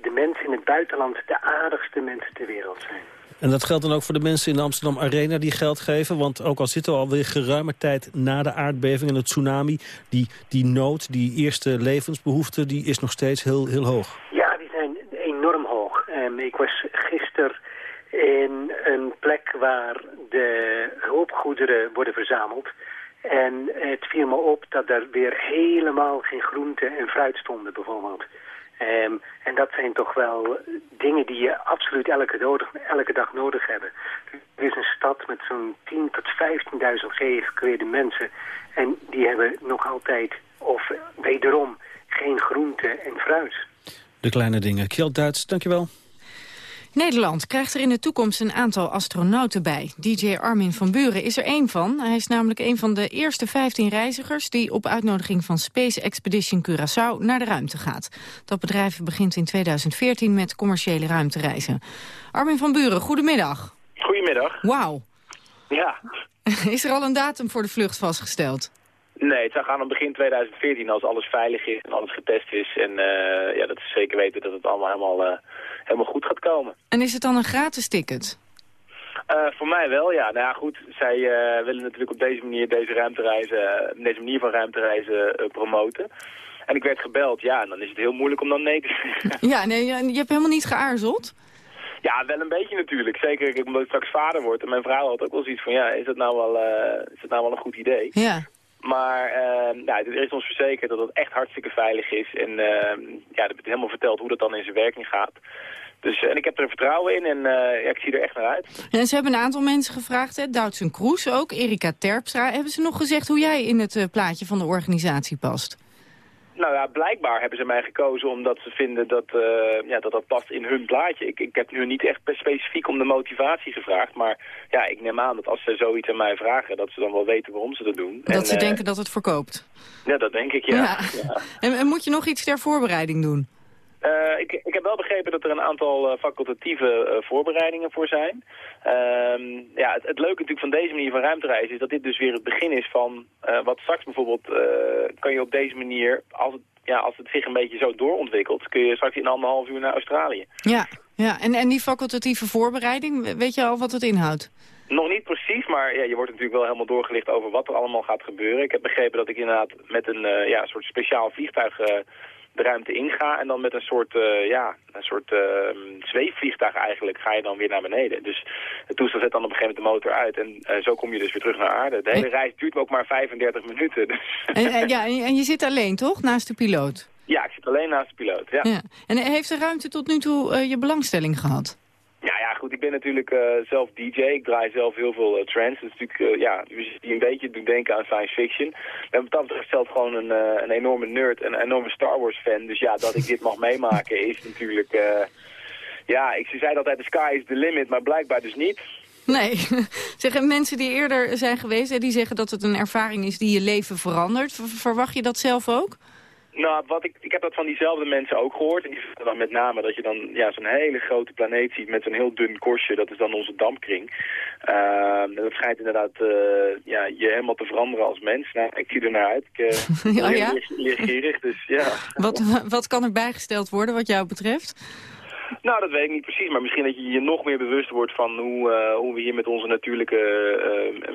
de mensen in het buitenland de aardigste mensen ter wereld zijn. En dat geldt dan ook voor de mensen in de Amsterdam Arena die geld geven? Want ook al zitten we alweer geruime tijd na de aardbeving en het tsunami... die, die nood, die eerste levensbehoefte, die is nog steeds heel, heel hoog. Ja, die zijn enorm hoog. Um, ik was gisteren in een plek waar de hulpgoederen worden verzameld. En het viel me op dat er weer helemaal geen groente en fruit stonden bijvoorbeeld. Um, en dat zijn toch wel dingen die je absoluut elke, elke dag nodig hebben. Er is een stad met zo'n 10.000 tot 15.000 geëvacueerde mensen. En die hebben nog altijd, of wederom, geen groente en fruit. De kleine dingen. Kjeld Duits, dankjewel. Nederland krijgt er in de toekomst een aantal astronauten bij. DJ Armin van Buren is er één van. Hij is namelijk een van de eerste 15 reizigers... die op uitnodiging van Space Expedition Curaçao naar de ruimte gaat. Dat bedrijf begint in 2014 met commerciële ruimtereizen. Armin van Buren, goedemiddag. Goedemiddag. Wauw. Ja. is er al een datum voor de vlucht vastgesteld? Nee, het zou gaan om begin 2014 als alles veilig is en alles getest is. En uh, ja, dat is zeker weten dat het allemaal helemaal, uh, helemaal goed gaat komen. En is het dan een gratis ticket? Uh, voor mij wel, ja. Nou ja, goed, zij willen natuurlijk op deze manier deze ruimtereizen, deze manier van ruimtereizen promoten. En ik werd gebeld, ja, en dan is het heel moeilijk om dan nee te zeggen. Ja, nee, je hebt helemaal niet geaarzeld? Ja, wel een beetje natuurlijk. Zeker omdat ik straks vader word. En mijn vrouw had ook wel zoiets van, ja, is dat nou wel, uh, is dat nou wel een goed idee? Ja. Maar uh, nou, er is ons verzekerd dat het echt hartstikke veilig is. En uh, ja, er wordt helemaal verteld hoe dat dan in zijn werking gaat. Dus, en ik heb er vertrouwen in en ja, ik zie er echt naar uit. En ze hebben een aantal mensen gevraagd, hè? Doutzen Kroes ook, Erika Terpstra. Hebben ze nog gezegd hoe jij in het plaatje van de organisatie past? Nou ja, blijkbaar hebben ze mij gekozen omdat ze vinden dat uh, ja, dat, dat past in hun plaatje. Ik, ik heb nu niet echt specifiek om de motivatie gevraagd. Maar ja, ik neem aan dat als ze zoiets aan mij vragen, dat ze dan wel weten waarom ze dat doen. Dat en, ze uh, denken dat het verkoopt. Ja, dat denk ik, ja. ja. ja. En, en, moet je nog iets ter voorbereiding doen? Uh, ik, ik, heb wel begrepen dat er een aantal uh, facultatieve uh, voorbereidingen voor zijn. Ehm, ja, het, het, leuke natuurlijk van deze manier van ruimtereizen is dat dit dus weer het begin is van wat straks bijvoorbeeld kan je op deze manier, als het, ja, als het zich een beetje zo doorontwikkelt, kun je straks in anderhalf uur naar Australië. Ja, ja. En, en die facultatieve voorbereiding, weet je al wat het inhoudt? Nog niet precies, maar ja, je wordt natuurlijk wel helemaal doorgelicht over wat er allemaal gaat gebeuren. Ik heb begrepen dat ik inderdaad met een ja, soort speciaal vliegtuig de ruimte inga. En dan met een soort, uh, ja, een soort uh, zweefvliegtuig eigenlijk ga je dan weer naar beneden. Dus het toestel zet dan op een gegeven moment de motor uit. En uh, zo kom je dus weer terug naar aarde. De hele reis duurt ook maar 35 minuten. Dus. En, ja, en je zit alleen toch, naast de piloot? Ja, ik zit alleen naast de piloot, ja. ja. En heeft de ruimte tot nu toe je belangstelling gehad? Ja, ja, goed. Ik ben natuurlijk uh, zelf DJ. Ik draai zelf heel veel uh, trance. Dat is natuurlijk, uh, ja, die een beetje doen denken aan science fiction. En wat dat zelf gewoon een, een enorme nerd en een enorme Star Wars fan. Dus ja, dat ik dit mag meemaken is natuurlijk... ja, ik zei altijd, de sky is the limit, maar blijkbaar dus niet. Nee, zeggen mensen die eerder zijn geweest, die zeggen dat het een ervaring is die je leven verandert. Verwacht je dat zelf ook? Nou, wat ik, ik heb dat van diezelfde mensen ook gehoord. En die vertellen dan met name dat je dan ja, zo'n hele grote planeet ziet met zo'n heel dun korstje. Dat is dan onze dampkring. Uh, dat schijnt inderdaad uh, ja, je helemaal te veranderen als mens. Nou, ik zie er naar uit. Ik uh, oh, ja? leergierig, dus ja. Wat, wat kan er bijgesteld worden wat jou betreft? Nou, dat weet ik niet precies. Maar misschien dat je je nog meer bewust wordt van hoe, uh, hoe we hier met onze natuurlijke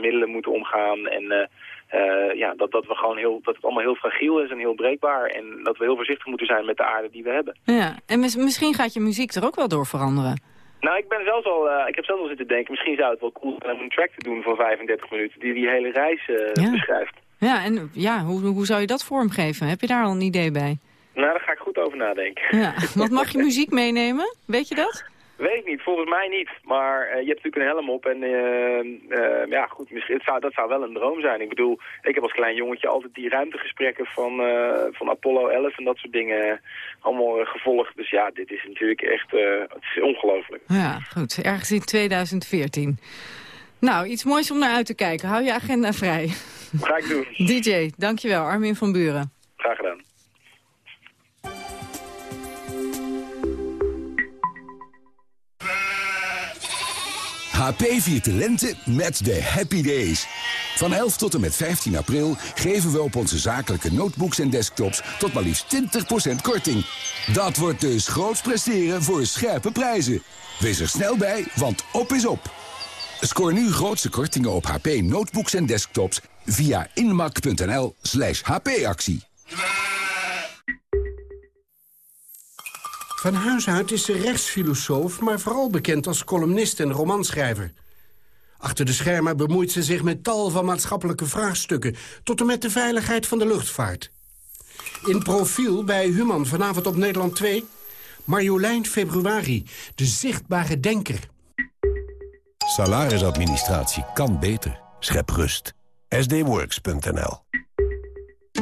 middelen moeten omgaan. En uh, ja, dat, dat, we gewoon heel, dat het allemaal heel fragiel is en heel breekbaar. En dat we heel voorzichtig moeten zijn met de aarde die we hebben. Ja, en mis, misschien gaat je muziek er ook wel door veranderen. Nou, ik ben zelfs al, uh, ik heb zelfs al zitten denken, misschien zou het wel cool zijn om een track te doen van 35 minuten die die hele reis uh, ja. beschrijft. Ja, en ja, hoe, hoe zou je dat vormgeven? Heb je daar al een idee bij? Nou, daar ga ik goed over nadenken. Ja, want mag je muziek meenemen? Weet je dat? Weet ik niet, volgens mij niet. Maar uh, je hebt natuurlijk een helm op en uh, uh, ja goed, misschien, het zou, dat zou wel een droom zijn. Ik bedoel, ik heb als klein jongetje altijd die ruimtegesprekken van, van Apollo 11 en dat soort dingen allemaal gevolgd. Dus ja, dit is natuurlijk echt het is ongelooflijk. Ja, goed. Ergens in 2014. Nou, iets moois om naar uit te kijken. Hou je agenda vrij. Ga ik doen. DJ, dankjewel. Armin van Buren. Graag gedaan. HP viert de lente met de Happy Days. Van 11 tot en met 15 april geven we op onze zakelijke notebooks en desktops tot maar liefst 20% korting. Dat wordt dus groots presteren voor scherpe prijzen. Wees er snel bij, want op is op. Scoor nu grootste kortingen op HP notebooks en desktops via inmak.nl slash hpactie. Van huis uit is ze rechtsfilosoof, maar vooral bekend als columnist en romanschrijver. Achter de schermen bemoeit ze zich met tal van maatschappelijke vraagstukken... tot en met de veiligheid van de luchtvaart. In profiel bij Human vanavond op Nederland 2... Marjolein Februari, de zichtbare denker. Salarisadministratie kan beter. Schep rust. sdworks.nl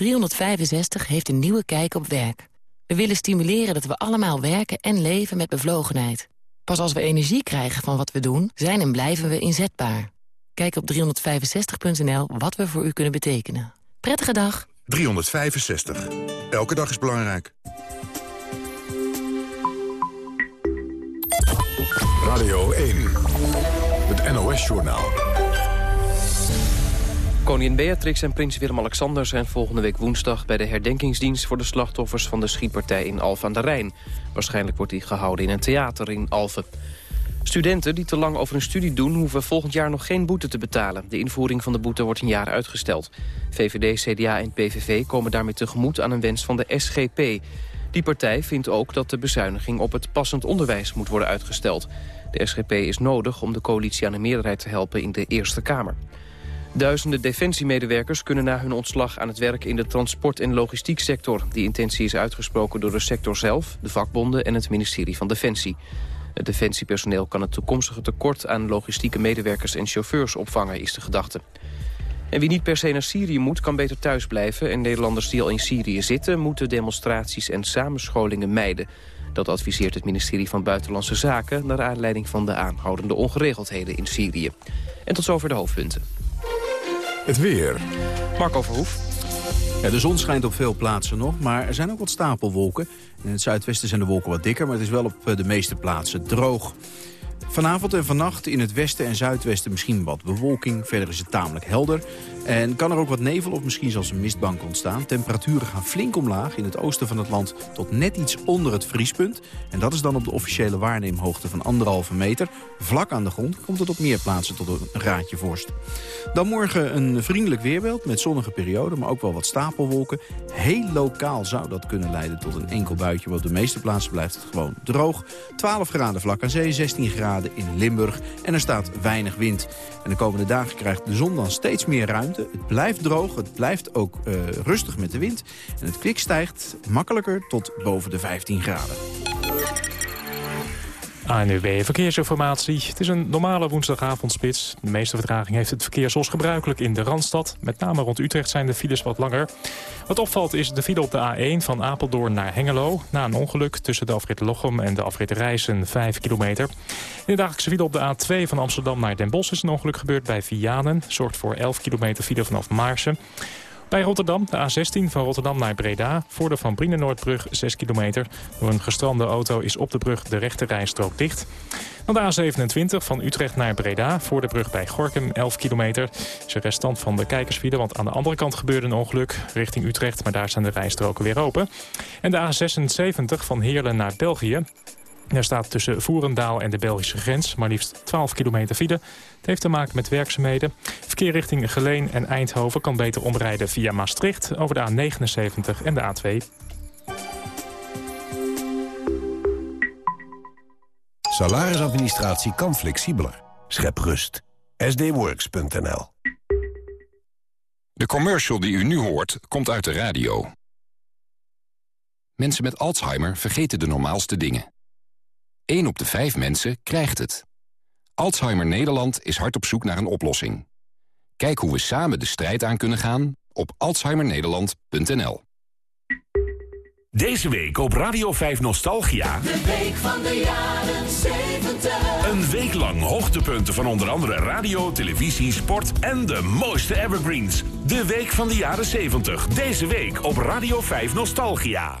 365 heeft een nieuwe kijk op werk. We willen stimuleren dat we allemaal werken en leven met bevlogenheid. Pas als we energie krijgen van wat we doen, zijn en blijven we inzetbaar. Kijk op 365.nl wat we voor u kunnen betekenen. Prettige dag. 365. Elke dag is belangrijk. Radio 1. Het NOS-journaal. Koningin Beatrix en prins Willem-Alexander zijn volgende week woensdag... bij de herdenkingsdienst voor de slachtoffers van de schietpartij in Alphen aan de Rijn. Waarschijnlijk wordt die gehouden in een theater in Alphen. Studenten die te lang over een studie doen... hoeven volgend jaar nog geen boete te betalen. De invoering van de boete wordt een jaar uitgesteld. VVD, CDA en PVV komen daarmee tegemoet aan een wens van de SGP. Die partij vindt ook dat de bezuiniging op het passend onderwijs moet worden uitgesteld. De SGP is nodig om de coalitie aan een meerderheid te helpen in de Eerste Kamer. Duizenden defensiemedewerkers kunnen na hun ontslag aan het werk in de transport- en logistieksector. Die intentie is uitgesproken door de sector zelf, de vakbonden en het ministerie van Defensie. Het defensiepersoneel kan het toekomstige tekort aan logistieke medewerkers en chauffeurs opvangen, is de gedachte. En wie niet per se naar Syrië moet, kan beter thuis blijven. En Nederlanders die al in Syrië zitten, moeten demonstraties en samenscholingen mijden. Dat adviseert het ministerie van Buitenlandse Zaken... naar aanleiding van de aanhoudende ongeregeldheden in Syrië. En tot zover de hoofdpunten. Het weer. Marco Verhoef. Ja, de zon schijnt op veel plaatsen nog, maar er zijn ook wat stapelwolken. In het zuidwesten zijn de wolken wat dikker, maar het is wel op eh, de meeste plaatsen droog. Vanavond en vannacht in het westen en zuidwesten misschien wat bewolking. Verder is het tamelijk helder. En kan er ook wat nevel of misschien zelfs een mistbank ontstaan. Temperaturen gaan flink omlaag in het oosten van het land tot net iets onder het vriespunt. En dat is dan op de officiële waarneemhoogte van anderhalve meter. Vlak aan de grond komt het op meer plaatsen tot een raadje vorst. Dan morgen een vriendelijk weerbeeld met zonnige perioden, maar ook wel wat stapelwolken. Heel lokaal zou dat kunnen leiden tot een enkel buitje, maar op de meeste plaatsen blijft het gewoon droog. 12 graden vlak aan zee, 16 graden in Limburg en er staat weinig wind. En de komende dagen krijgt de zon dan steeds meer ruimte. Het blijft droog, het blijft ook uh, rustig met de wind. En het kwik stijgt makkelijker tot boven de 15 graden. ANUW Verkeersinformatie. Het is een normale woensdagavondspits. De meeste vertraging heeft het verkeer zoals gebruikelijk in de Randstad. Met name rond Utrecht zijn de files wat langer. Wat opvalt is de file op de A1 van Apeldoorn naar Hengelo. Na een ongeluk tussen de afrit Lochem en de afrit Rijssen 5 kilometer. In de dagelijkse file op de A2 van Amsterdam naar Den Bosch is een ongeluk gebeurd bij Vianen. Zorgt voor 11 kilometer file vanaf Maarsen. Bij Rotterdam, de A16 van Rotterdam naar Breda... voor de Van Brienenoordbrug 6 kilometer. Door een gestrande auto is op de brug de rechte rijstrook dicht. Dan de A27 van Utrecht naar Breda... voor de brug bij Gorkum 11 kilometer. is een restant van de kijkersfile, want aan de andere kant gebeurde een ongeluk... richting Utrecht, maar daar zijn de rijstroken weer open. En de A76 van Heerlen naar België... Er staat tussen Voerendaal en de Belgische grens maar liefst 12 kilometer file. Het heeft te maken met werkzaamheden. Verkeer richting Geleen en Eindhoven kan beter omrijden via Maastricht... over de A79 en de A2. Salarisadministratie kan flexibeler. Schep rust. sdworks.nl De commercial die u nu hoort, komt uit de radio. Mensen met Alzheimer vergeten de normaalste dingen. 1 op de 5 mensen krijgt het. Alzheimer Nederland is hard op zoek naar een oplossing. Kijk hoe we samen de strijd aan kunnen gaan op alzheimernederland.nl. Deze week op Radio 5 Nostalgia. De week van de jaren 70. Een week lang hoogtepunten van onder andere radio, televisie, sport en de mooiste evergreens. De week van de jaren 70. Deze week op Radio 5 Nostalgia.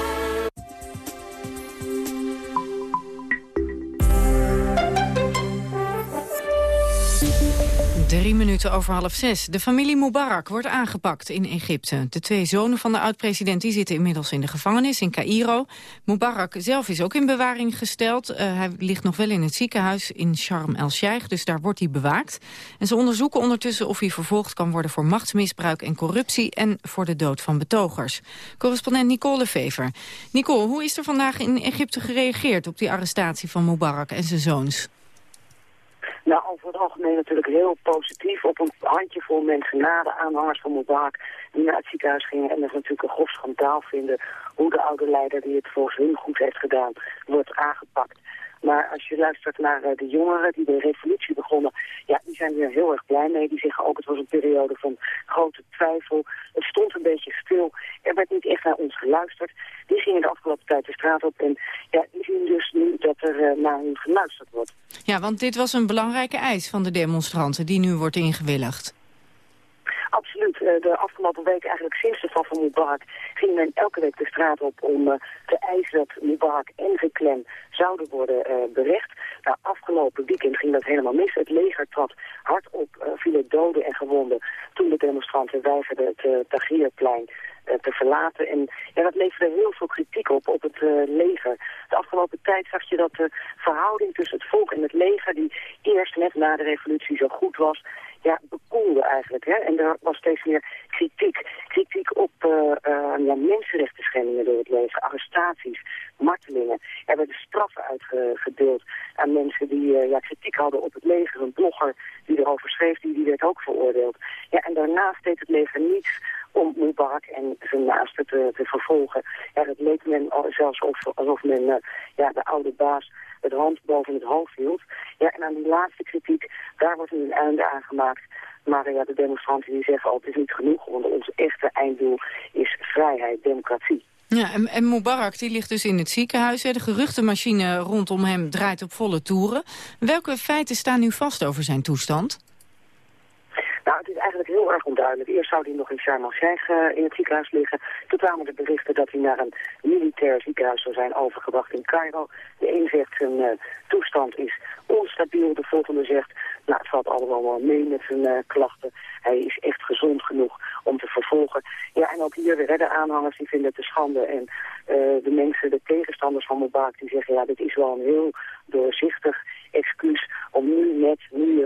Drie minuten over half zes. De familie Mubarak wordt aangepakt in Egypte. De twee zonen van de oud-president zitten inmiddels in de gevangenis in Cairo. Mubarak zelf is ook in bewaring gesteld. Uh, hij ligt nog wel in het ziekenhuis in Sharm el-Sheikh, dus daar wordt hij bewaakt. En ze onderzoeken ondertussen of hij vervolgd kan worden voor machtsmisbruik en corruptie en voor de dood van betogers. Correspondent Nicole Vever. Nicole, hoe is er vandaag in Egypte gereageerd op die arrestatie van Mubarak en zijn zoons? Nou, over het algemeen natuurlijk heel positief. Op een handjevol mensen na de aanhangers van Mubarak die naar het ziekenhuis gingen. En dat natuurlijk een grof schandaal vinden hoe de oude leider die het volgens hun goed heeft gedaan, wordt aangepakt. Maar als je luistert naar de jongeren die de revolutie begonnen, ja, die zijn er heel erg blij mee. Die zeggen ook, het was een periode van grote twijfel. Het stond een beetje stil. Er werd niet echt naar ons geluisterd. Die gingen de afgelopen tijd de straat op. En ja, die zien dus nu dat er naar hen geluisterd wordt. Ja, want dit was een belangrijke eis van de demonstranten die nu wordt ingewilligd. Absoluut. Eh, de afgelopen week, eigenlijk sinds de val van Mubarak, ging men elke week de straat op om uh, te eisen dat Mubarak en zijn clan zouden worden uh, berecht. Nou, afgelopen weekend ging dat helemaal mis. Het leger trad hard op, vielen doden en gewonden toen de demonstranten weigerden het Tahrirplein te verlaten. En ja, dat leverde heel veel kritiek op, op het leger. De afgelopen tijd zag je dat de verhouding tussen het volk en het leger, die eerst net na de revolutie zo goed was, ja, bekoelde eigenlijk. Hè? En er was steeds meer kritiek. Kritiek op uh, uh, ja, mensenrechten schendingen door het leven, arrestaties, martelingen. Er werden straffen uitgedeeld aan mensen die uh, ja, kritiek hadden op het leger. Een blogger die erover schreef, die, die werd ook veroordeeld. Ja, en daarnaast deed het leger niets om Mubarak en zijn naasten te, te vervolgen. Ja, het leek men zelfs of, alsof men ja, de oude baas het hand boven het hoofd hield. Ja, en aan die laatste kritiek, daar wordt een einde aan gemaakt. Maar ja, de demonstranten die zeggen al, het is niet genoeg, want ons echte einddoel is vrijheid, democratie. Ja, en, en Mubarak die ligt dus in het ziekenhuis. De geruchtenmachine rondom hem draait op volle toeren. Welke feiten staan nu vast over zijn toestand? Nou, het is eigenlijk heel erg onduidelijk. Eerst zou hij nog in Sharm el-Sheikh uh, in het ziekenhuis liggen. Toen kwamen de berichten dat hij naar een militair ziekenhuis zou zijn overgebracht in Cairo. De een zegt zijn uh, toestand is onstabiel. De volgende zegt, nou, het valt allemaal wel mee met zijn uh, klachten. Hij is echt gezond genoeg om te vervolgen. Ja, en ook hier de aanhangers die vinden het te schande. En de mensen, de tegenstanders van Mubarak, die zeggen, ja, dit is wel een heel doorzichtig excuus om nu net, nu je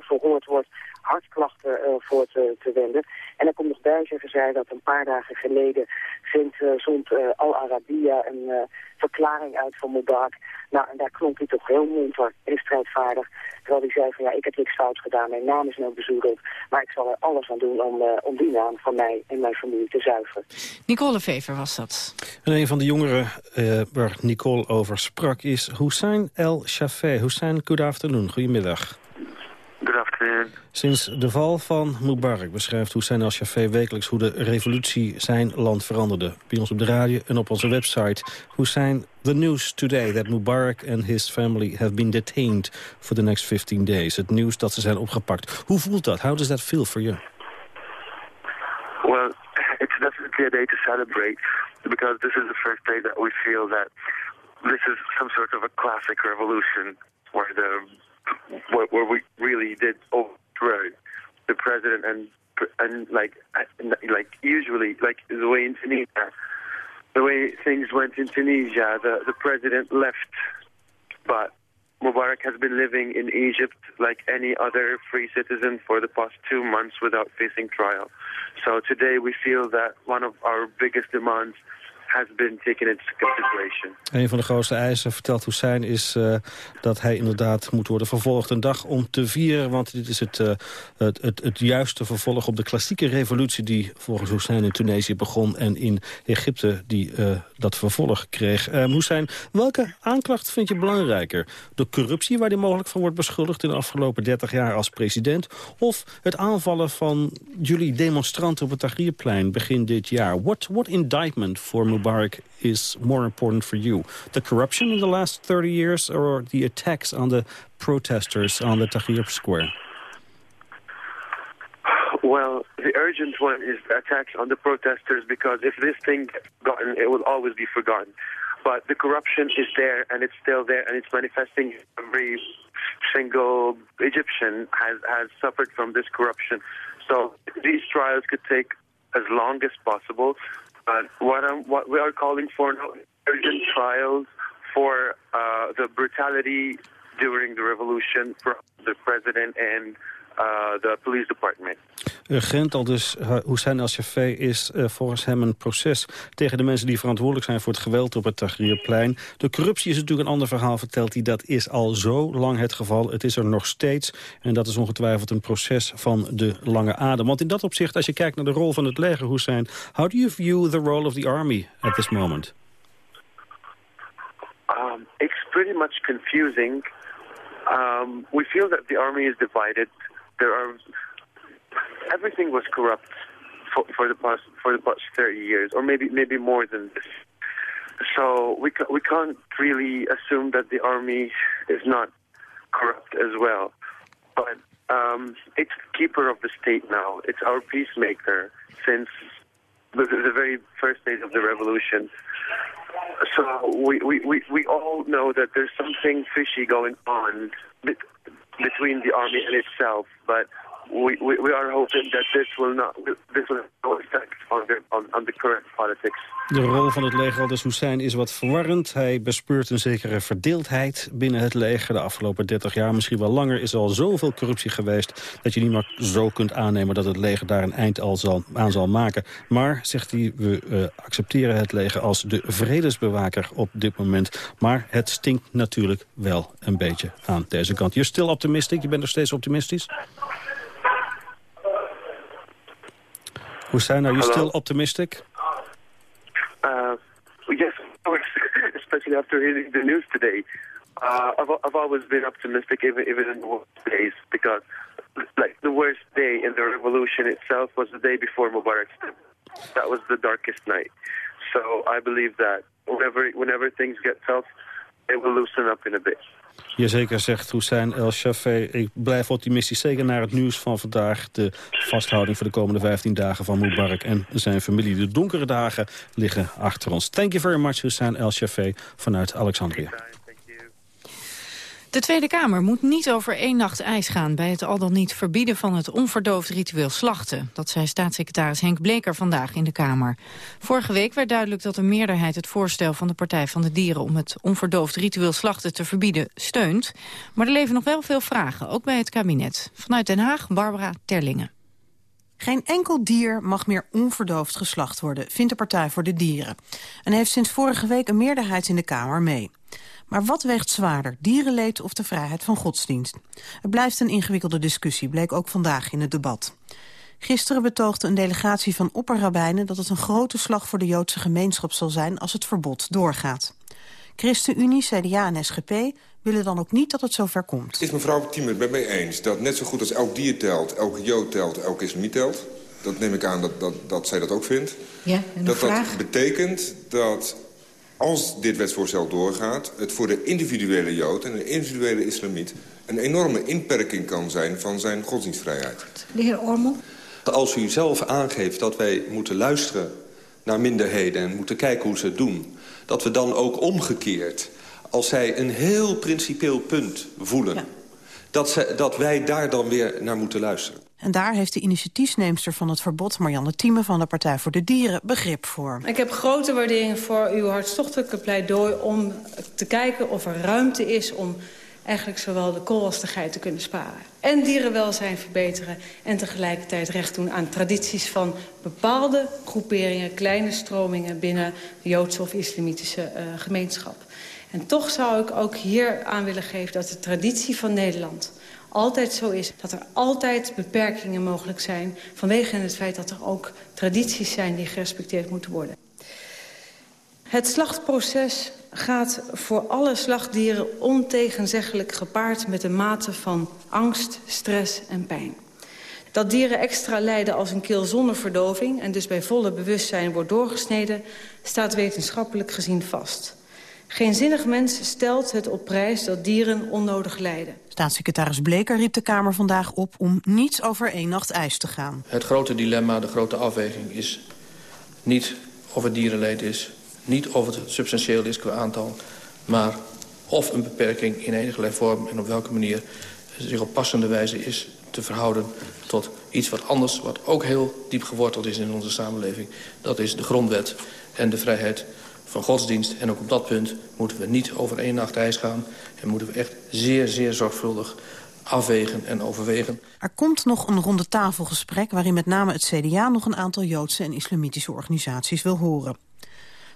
verhoord wordt, hartklachten uh, voor te, te, wenden. En er komt nog bij, zeggen zij, dat een paar dagen geleden vindt, uh, zond uh, Al Arabiya een verklaring uit van Mubarak. Nou, en daar klonk hij toch heel monter en strijdvaardig. Terwijl hij zei van, ja, ik heb niks fout gedaan, mijn naam is nou bezoedeld. Maar ik zal er alles aan doen om, om die naam van mij en mijn familie te zuiveren. Nicole Vever was dat. En een van de jongeren waar Nicole over sprak is Hussein El Shafé. Hussein, good afternoon, goedemiddag. Good afternoon. Sinds de val van Mubarak beschrijft Hussein al-Shafé wekelijks hoe de revolutie zijn land veranderde. Bij ons op de radio en op onze website. Hussein, the news today that Mubarak and his family have been detained for the next 15 days. Het nieuws dat ze zijn opgepakt. Hoe voelt dat? How does that feel for you? Well, it's definitely a day to celebrate because this is the first day that we feel that this is some sort of a classic revolution where the where, we really did overthrow the president and and like like usually like the way in Tunisia, the way things went in Tunisia, the the president left, but Mubarak has been living in Egypt like any other free citizen for the past two months without facing trial. So today we feel that one of our biggest demands has been taken into consideration. Een van de grootste eisen, vertelt Hussein, is uh, dat hij inderdaad moet worden vervolgd. Een dag om te vieren, want dit is het, uh, het, het, het, juiste vervolg op de klassieke revolutie... die volgens Hussein in Tunesië begon en in Egypte die uh, dat vervolg kreeg. Hussein, welke aanklacht vind je belangrijker? De corruptie waar hij mogelijk van wordt beschuldigd... in de afgelopen 30 jaar als president... of het aanvallen van jullie demonstranten op het Tahrirplein begin dit jaar? What, what indictment for Mubarak is more important for you? The corruption in the last 30 years or the attacks on the protesters on the Tahrir Square? Well, the urgent one is the attacks on the protesters because if this thing gets forgotten, it will always be forgotten. But the corruption is there and it's still there and it's manifesting. Every single Egyptian has, has suffered from this corruption. So these trials could take as long as possible. But what, I'm, what we are calling for now urgent trials for uh, the brutality during the revolution from the president and uh, the police department. Urgent al dus Hussein El-Shafé is uh, volgens hem een proces tegen de mensen die verantwoordelijk zijn voor het geweld op het Tahrirplein. De corruptie is natuurlijk een ander verhaal, vertelt hij. Dat is al zo lang het geval. Het is er nog steeds. En dat is ongetwijfeld een proces van de lange adem. Want in dat opzicht, als je kijkt naar de rol van het leger, Hussein, how do you view the role of the army at this moment? Um, it's pretty pretty much confusing. Um, we feel that the army is divided. There are everything was corrupt for, for the past for the past 30 years, or maybe maybe more than this. So we we can't really assume that the army is not corrupt as well. But um, it's the keeper of the state now. It's our peacemaker since the, the very first days of the revolution. So we, we, we, we all know that there's something fishy going on between the army and itself, but we, we, we are hoping that this will not this will have no effect on the, on, the current politics. De rol van het leger Aldous Hussein is wat verwarrend. Hij bespeurt een zekere verdeeldheid binnen het leger. De afgelopen 30 jaar, misschien wel langer, is er al zoveel corruptie geweest... dat je niet maar zo kunt aannemen dat het leger daar een eind al zal, aan zal maken. Maar, zegt hij, we uh, accepteren het leger als de vredesbewaker op dit moment. Maar het stinkt natuurlijk wel een beetje aan deze kant. Je stil optimistisch? Je bent nog steeds optimistisch? Hussein, are you Hello? still optimistic? Uh, yes, of course, especially after hearing the news today. Uh, I've, I've always been optimistic, even even in the worst days, because like the worst day in the revolution itself was the day before Mubarak's death. That was the darkest night. So I believe that whenever whenever things get tough, it will loosen up in a bit. Jazeker, zegt Hussein El Shafé. Ik blijf optimistisch, zeker naar het nieuws van vandaag. De vasthouding voor de komende 15 dagen van Mubarak en zijn familie. De donkere dagen liggen achter ons. Thank you very much, Hussein El Shafé vanuit Alexandria. De Tweede Kamer moet niet over één nacht ijs gaan... bij het al dan niet verbieden van het onverdoofd ritueel slachten. Dat zei staatssecretaris Henk Bleker vandaag in de Kamer. Vorige week werd duidelijk dat een meerderheid het voorstel van de Partij van de Dieren... om het onverdoofd ritueel slachten te verbieden steunt. Maar er leven nog wel veel vragen, ook bij het kabinet. Vanuit Den Haag, Barbara Terlingen. Geen enkel dier mag meer onverdoofd geslacht worden, vindt de Partij voor de Dieren. En heeft sinds vorige week een meerderheid in de Kamer mee. Maar wat weegt zwaarder, dierenleed of de vrijheid van godsdienst? Het blijft een ingewikkelde discussie, bleek ook vandaag in het debat. Gisteren betoogde een delegatie van opperrabijnen dat het een grote slag voor de Joodse gemeenschap zal zijn als het verbod doorgaat. ChristenUnie, CDA en SGP willen dan ook niet dat het zover komt. Is mevrouw Thiemer het met mij eens dat net zo goed als elk dier telt... elke Jood telt, elke islamiet telt? Dat neem ik aan dat, dat, dat zij dat ook vindt. Ja, en dat vraag? dat betekent dat als dit wetsvoorstel doorgaat... het voor de individuele Jood en de individuele islamiet... een enorme inperking kan zijn van zijn godsdienstvrijheid. De heer Ormel? Als u zelf aangeeft dat wij moeten luisteren naar minderheden... en moeten kijken hoe ze het doen... dat we dan ook omgekeerd, als zij een heel principieel punt voelen... Dat, ze, dat wij daar dan weer naar moeten luisteren. En daar heeft de initiatiefneemster van het verbod, Marianne Thieme van de Partij voor de Dieren, begrip voor. Ik heb grote waardering voor uw hartstochtelijke pleidooi om te kijken of er ruimte is om eigenlijk zowel de kool als de geit te kunnen sparen. En dierenwelzijn verbeteren en tegelijkertijd recht doen aan tradities van bepaalde groeperingen, kleine stromingen binnen de Joodse of islamitische uh, gemeenschap. En toch zou ik ook hier aan willen geven dat de traditie van Nederland altijd zo is dat er altijd beperkingen mogelijk zijn... vanwege het feit dat er ook tradities zijn die gerespecteerd moeten worden. Het slachtproces gaat voor alle slachtdieren ontegenzeggelijk gepaard... met een mate van angst, stress en pijn. Dat dieren extra lijden als een keel zonder verdoving... en dus bij volle bewustzijn wordt doorgesneden... staat wetenschappelijk gezien vast... Geen zinnig mens stelt het op prijs dat dieren onnodig lijden. Staatssecretaris Bleker riep de Kamer vandaag op om niets over één nacht ijs te gaan. Het grote dilemma, de grote afweging is niet of het dierenleed is... niet of het substantieel is qua aantal... maar of een beperking in enige vorm en op welke manier... zich op passende wijze is te verhouden tot iets wat anders... wat ook heel diep geworteld is in onze samenleving. Dat is de grondwet en de vrijheid van godsdienst. En ook op dat punt moeten we niet over één nacht ijs gaan. En moeten we echt zeer, zeer zorgvuldig afwegen en overwegen. Er komt nog een ronde tafelgesprek waarin met name het CDA nog een aantal Joodse en islamitische organisaties wil horen.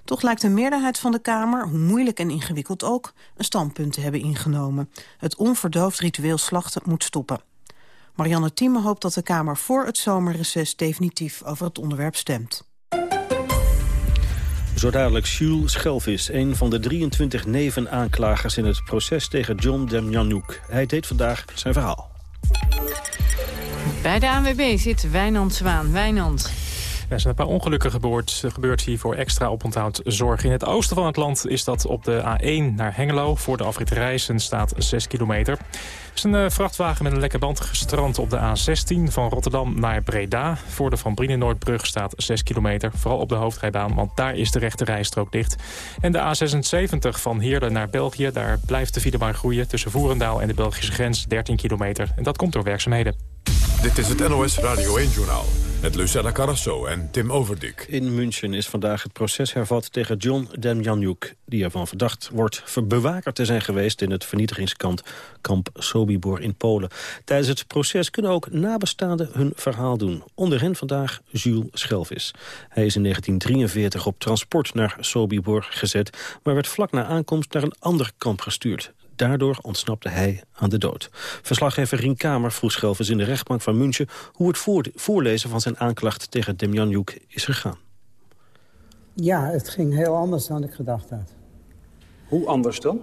Toch lijkt een meerderheid van de Kamer, hoe moeilijk en ingewikkeld ook, een standpunt te hebben ingenomen. Het onverdoofd ritueel slachten moet stoppen. Marianne Thieme hoopt dat de Kamer voor het zomerreces definitief over het onderwerp stemt. Zo dadelijk Jules Schelvis, een van de 23 nevenaanklagers... in het proces tegen John Demjanjuk. Hij deed vandaag zijn verhaal. Bij de ANWB zit Wijnand Zwaan. Wijnand. Er zijn een paar ongelukken gebeurd, gebeurd hier voor extra oponthoud zorg. In het oosten van het land is dat op de A1 naar Hengelo. Voor de afrit Rijssen staat 6 kilometer. Er is een uh, vrachtwagen met een lekke band gestrand op de A16 van Rotterdam naar Breda. Voor de Van Brienenoordbrug staat 6 kilometer. Vooral op de hoofdrijbaan, want daar is de rechte rijstrook dicht. En de A76 van Heerlen naar België. Daar blijft de file groeien tussen Voerendaal en de Belgische grens 13 kilometer. En dat komt door werkzaamheden. Dit is het NOS Radio 1-journaal met Lucella Carrasso en Tim Overdik. In München is vandaag het proces hervat tegen John Demjanjuk... die ervan verdacht wordt bewaker te zijn geweest... in het vernietigingskamp kamp Sobibor in Polen. Tijdens het proces kunnen ook nabestaanden hun verhaal doen. Onder hen vandaag Jules Schelvis. Hij is in 1943 op transport naar Sobibor gezet... maar werd vlak na aankomst naar een ander kamp gestuurd. Daardoor ontsnapte hij aan de dood. Verslaggever Rien Kamer vroeg Schelvis in de rechtbank van München... hoe het voorlezen van zijn aanklacht tegen Demjanjuk is gegaan. Ja, het ging heel anders dan ik gedacht had. Hoe anders dan?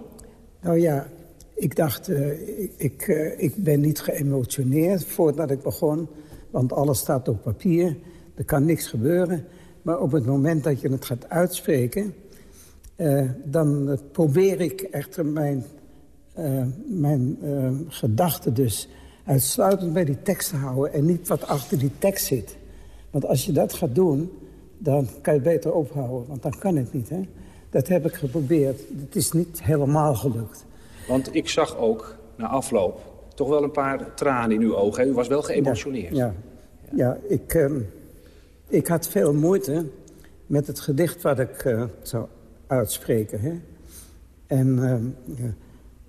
Nou ja, ik dacht, uh, ik, ik, uh, ik, ben niet geëmotioneerd voordat ik begon. Want alles staat op papier, er kan niks gebeuren. Maar op het moment dat je het gaat uitspreken... Uh, dan probeer ik echter mijn uh, mijn uh, gedachten dus uitsluitend bij die tekst te houden... en niet wat achter die tekst zit. Want als je dat gaat doen, dan kan je beter ophouden. Want dan kan het niet, hè. Dat heb ik geprobeerd. Het is niet helemaal gelukt. Want ik zag ook, na afloop, toch wel een paar tranen in uw ogen. U was wel geëmotioneerd. Ja, ja. ja ik, uh, ik had veel moeite met het gedicht wat ik uh, zou uitspreken. Hè. En uh,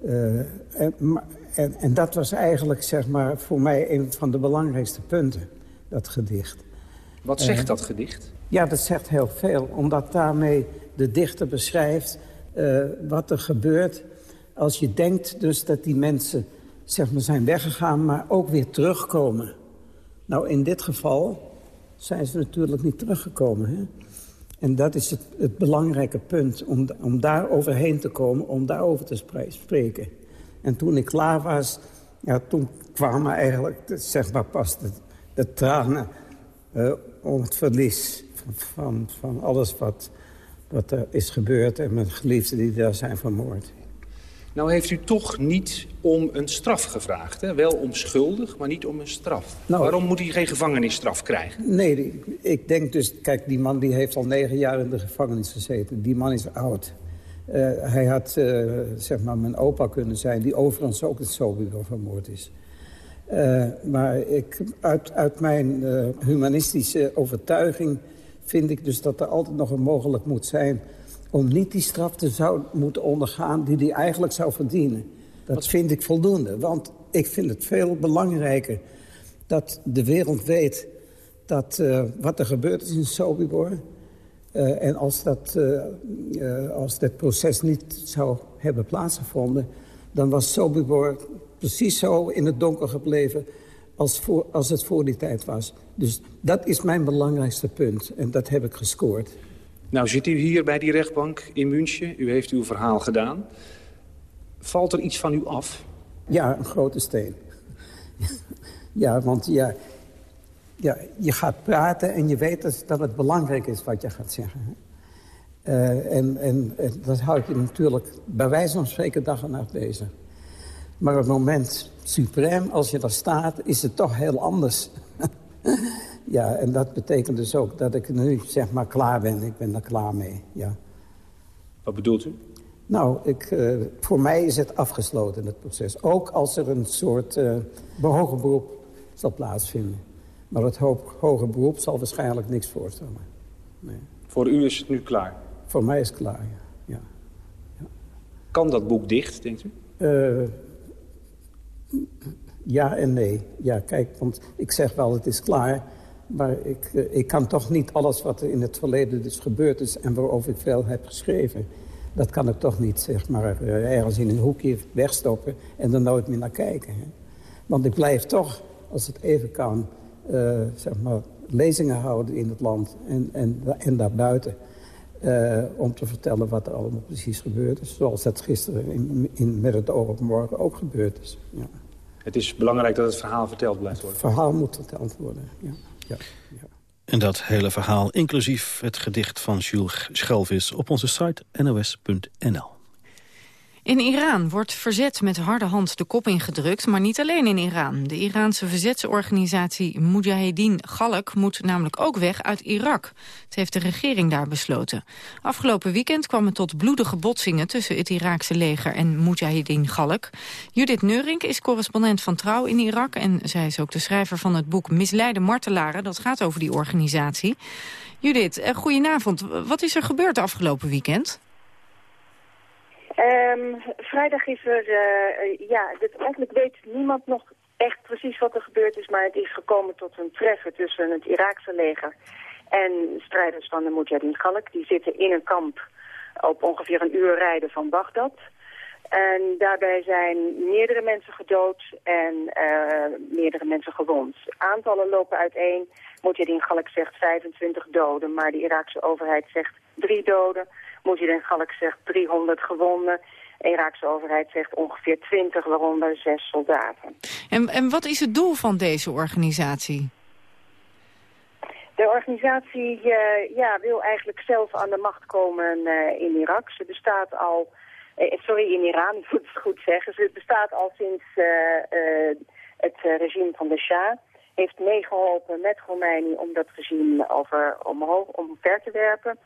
en, en, en, dat was eigenlijk zeg maar, voor mij een van de belangrijkste punten, dat gedicht. Wat zegt uh, dat gedicht? Ja, dat zegt heel veel, omdat daarmee de dichter beschrijft uh, wat er gebeurt... als je denkt dus dat die mensen zeg maar, zijn weggegaan, maar ook weer terugkomen. Nou, in dit geval zijn ze natuurlijk niet teruggekomen. Hè? En dat is het, het belangrijke punt, om, om daar overheen te komen, om daarover te spreken. En toen ik klaar was, ja, toen kwamen eigenlijk zeg maar pas de, de tranen uh, om het verlies van, van, van alles wat, wat er is gebeurd... en mijn geliefden die daar zijn vermoord. Nou heeft u toch niet om een straf gevraagd. Hè? Wel om schuldig, maar niet om een straf. Nou, Waarom moet hij geen gevangenisstraf krijgen? Nee, ik denk dus... Kijk, die man die heeft al negen jaar in de gevangenis gezeten. Die man is oud. Uh, hij had, uh, zeg maar, mijn opa kunnen zijn... die overigens ook het Sobibor vermoord is. Uh, maar ik, uit, uit mijn humanistische overtuiging vind ik dus dat er altijd nog een mogelijk moet zijn om niet die straf te zou moeten ondergaan die hij eigenlijk zou verdienen. Dat vind ik voldoende, want ik vind het veel belangrijker dat de wereld weet dat uh, wat er gebeurd is in Sobibor... Uh, en als dat, uh, als dat proces niet zou hebben plaatsgevonden... dan was Sobibor precies zo in het donker gebleven als, voor, als het voor die tijd was. Dus dat is mijn belangrijkste punt en dat heb ik gescoord. Nou zit u hier bij die rechtbank in München. U heeft uw verhaal gedaan. Valt er iets van u af? Ja, een grote steen. ja, want ja, ja, je gaat praten en je weet dat het belangrijk is wat je gaat zeggen. En, en, en, dat houdt je natuurlijk bij wijze van spreken dag en nacht bezig. Maar op het moment suprem, als je daar staat, is het toch heel anders. Ja, en dat betekent dus ook dat ik nu zeg maar klaar ben. Ik ben er klaar mee, ja. Wat bedoelt u? Nou, ik, uh, voor mij is het afgesloten, het proces. Ook als er een soort uh, behoger beroep zal plaatsvinden. Maar het hoger beroep zal waarschijnlijk niks voorstellen. Nee. Voor u is het nu klaar? Voor mij is het klaar, ja. ja. Kan dat boek dicht, denkt u? Uh, ja en nee. Ja, kijk, want ik zeg wel, het is klaar... Maar ik, eh, ik kan toch niet alles wat er in het verleden dus gebeurd is... en waarover ik veel heb geschreven... dat kan ik toch niet zeg maar, eh, ergens in een hoekje wegstoppen... en er nooit meer naar kijken. Hè? Want ik blijf toch, als het even kan... Uh, zeg maar, lezingen houden in het land en, en, en daarbuiten. Om te vertellen wat er allemaal precies gebeurd is. Zoals dat gisteren in, in, met het oog op morgen ook gebeurd is. Ja. Het is belangrijk dat het verhaal verteld blijft worden. Het verhaal moet verteld worden, ja. ja, ja. En dat hele verhaal, inclusief het gedicht van Jules Schelvis... op onze site nos.nl. In Iran wordt verzet met harde hand de kop ingedrukt, maar niet alleen in Iran. De Iraanse verzetsorganisatie Mujahedin Galk moet namelijk ook weg uit Irak. Het heeft de regering daar besloten. Afgelopen weekend kwam het tot bloedige botsingen tussen het Iraakse leger en Mujahedin Galk. Judith Neurink is correspondent van Trouw in Irak en zij is ook de schrijver van het boek Misleide Martelaren. Dat gaat over die organisatie. Judith, eh, goedenavond. Wat is er gebeurd afgelopen weekend? Um, vrijdag is er, uh, ja, dit, eigenlijk weet niemand nog echt precies wat er gebeurd is, maar het is gekomen tot een treffen tussen het Iraakse leger en strijders van de Mujahideen Galk. Die zitten in een kamp op ongeveer een uur rijden van Bagdad. En daarbij zijn meerdere mensen gedood en uh, meerdere mensen gewond. Aantallen lopen uiteen. Mujahideen Galk zegt 25 doden, maar de Iraakse overheid zegt drie doden. Mujahideen Galk zegt 300 gewonden. De Iraakse overheid zegt ongeveer 20, waaronder zes soldaten. En, en wat is het doel van deze organisatie? De organisatie uh, ja, wil eigenlijk zelf aan de macht komen uh, in Irak. Ze bestaat al, uh, sorry in Iran, ik moet het goed zeggen. Ze bestaat al sinds het regime van de Shah. Heeft meegeholpen met Khomeini om dat regime over, omhoog, omver te werpen.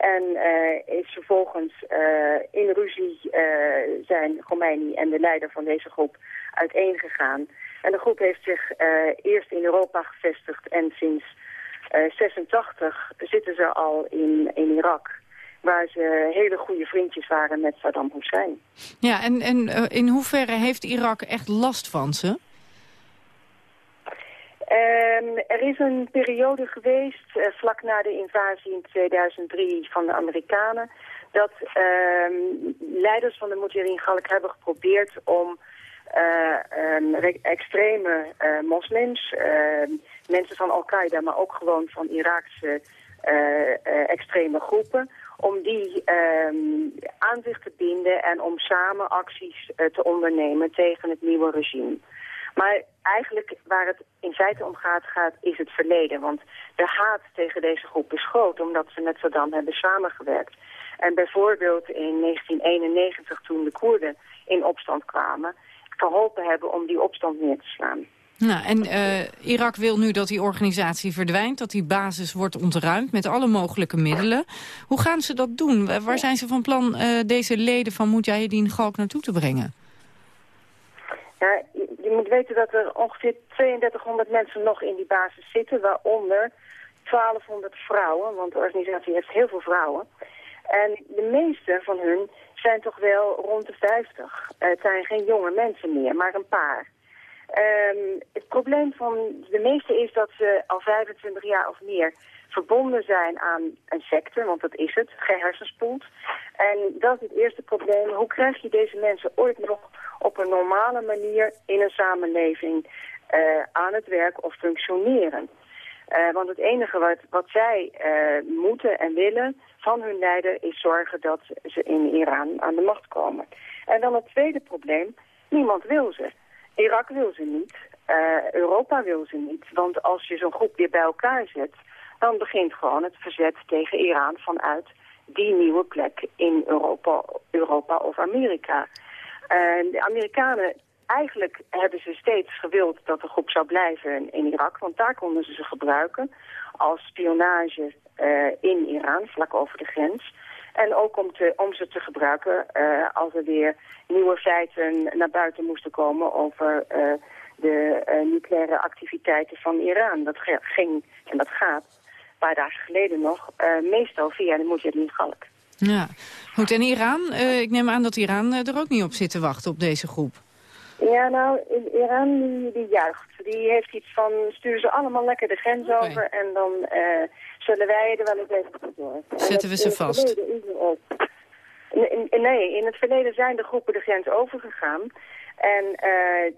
En uh, is vervolgens uh, in ruzie uh, zijn Khomeini en de leider van deze groep uiteengegaan. En de groep heeft zich eerst in Europa gevestigd en sinds 86 zitten ze al in, in Irak. Waar ze hele goede vriendjes waren met Saddam Hussein. Ja, en, en in hoeverre heeft Irak echt last van ze? Um, er is een periode geweest, uh, vlak na de invasie in 2003 van de Amerikanen, dat um, leiders van de Mujahideen Galk hebben geprobeerd om uh, extreme uh, moslims, mensen van Al-Qaeda, maar ook gewoon van Iraakse extreme groepen, om die aan zich te binden en om samen acties te ondernemen tegen het nieuwe regime. Maar eigenlijk waar het in feite om gaat, gaat, is het verleden. Want de haat tegen deze groep is groot, omdat ze met Saddam hebben samengewerkt. En bijvoorbeeld in 1991, toen de Koerden in opstand kwamen... geholpen hebben om die opstand neer te slaan. Nou, en uh, Irak wil nu dat die organisatie verdwijnt, dat die basis wordt ontruimd met alle mogelijke middelen. Hoe gaan ze dat doen? Waar zijn ze van plan uh, deze leden van Mujahideen Galk naartoe te brengen? Ja, je moet weten dat er ongeveer 3200 mensen nog in die basis zitten, waaronder 1200 vrouwen, want de organisatie heeft heel veel vrouwen. En de meeste van hun zijn toch wel rond de 50. Het zijn geen jonge mensen meer, maar een paar. Um, het probleem van de meeste is dat ze al 25 jaar of meer verbonden zijn aan een sector, want dat is het, gehersenspoeld. En dat is het eerste probleem. Hoe krijg je deze mensen ooit nog op een normale manier in een samenleving uh, aan het werk of functioneren? Uh, want het enige wat, wat zij uh, moeten en willen van hun leider is zorgen dat ze in Iran aan de macht komen. En dan het tweede probleem, niemand wil ze. Irak wil ze niet, Europa wil ze niet. Want als je zo'n groep weer bij elkaar zet, dan begint gewoon het verzet tegen Iran vanuit die nieuwe plek in Europa, Europa of Amerika. De Amerikanen, eigenlijk hebben ze steeds gewild dat de groep zou blijven in Irak, want daar konden ze ze gebruiken als spionage uh, in Iran, vlak over de grens. En ook om, ze te gebruiken uh, als er weer nieuwe feiten naar buiten moesten komen over uh, de nucleaire activiteiten van Iran. Dat ging en dat gaat paar dagen geleden nog, meestal via de Mujahideen Galk. Ja, goed. En Iran? Uh, ik neem aan dat Iran uh, er ook niet op zit te wachten op deze groep. Ja, nou, Iran die, die juicht. Die heeft iets van, sturen ze allemaal lekker de grens okay. over en dan zullen wij er wel eens even door. Zetten we ze vast? Nee, in het verleden zijn de groepen de grens overgegaan. En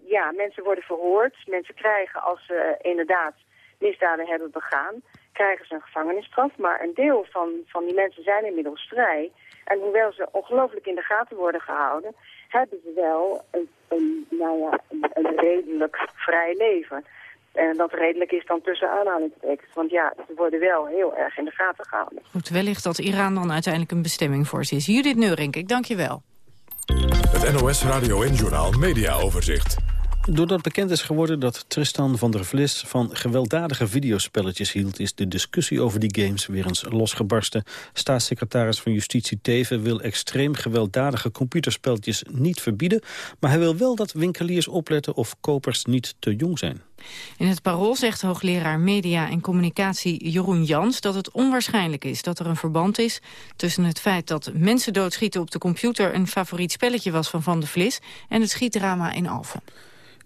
ja, mensen worden verhoord. Mensen krijgen als ze inderdaad misdaden hebben begaan krijgen ze een gevangenisstraf. Maar een deel van, van die mensen zijn inmiddels vrij. En hoewel ze ongelooflijk in de gaten worden gehouden, hebben ze wel een, een, nou ja, een, een redelijk vrij leven. En dat redelijk is dan tussen aanhalingstekens. Want ja, ze worden wel heel erg in de gaten gehouden. Goed, wellicht dat Iran dan uiteindelijk een bestemming voor ze is. Judith Neurink, ik dank je wel. Het NOS Radio en Journal Media Overzicht. Doordat bekend is geworden dat Tristan van der Vlis van gewelddadige videospelletjes hield... is de discussie over die games weer eens losgebarsten. Staatssecretaris van Justitie Teven wil extreem gewelddadige computerspelletjes niet verbieden... maar hij wil wel dat winkeliers opletten of kopers niet te jong zijn. In het parool zegt hoogleraar Media en Communicatie Jeroen Jans... dat het onwaarschijnlijk is dat er een verband is tussen het feit dat mensen doodschieten op de computer... een favoriet spelletje was van Van der Vlis en het schietdrama in Alphen.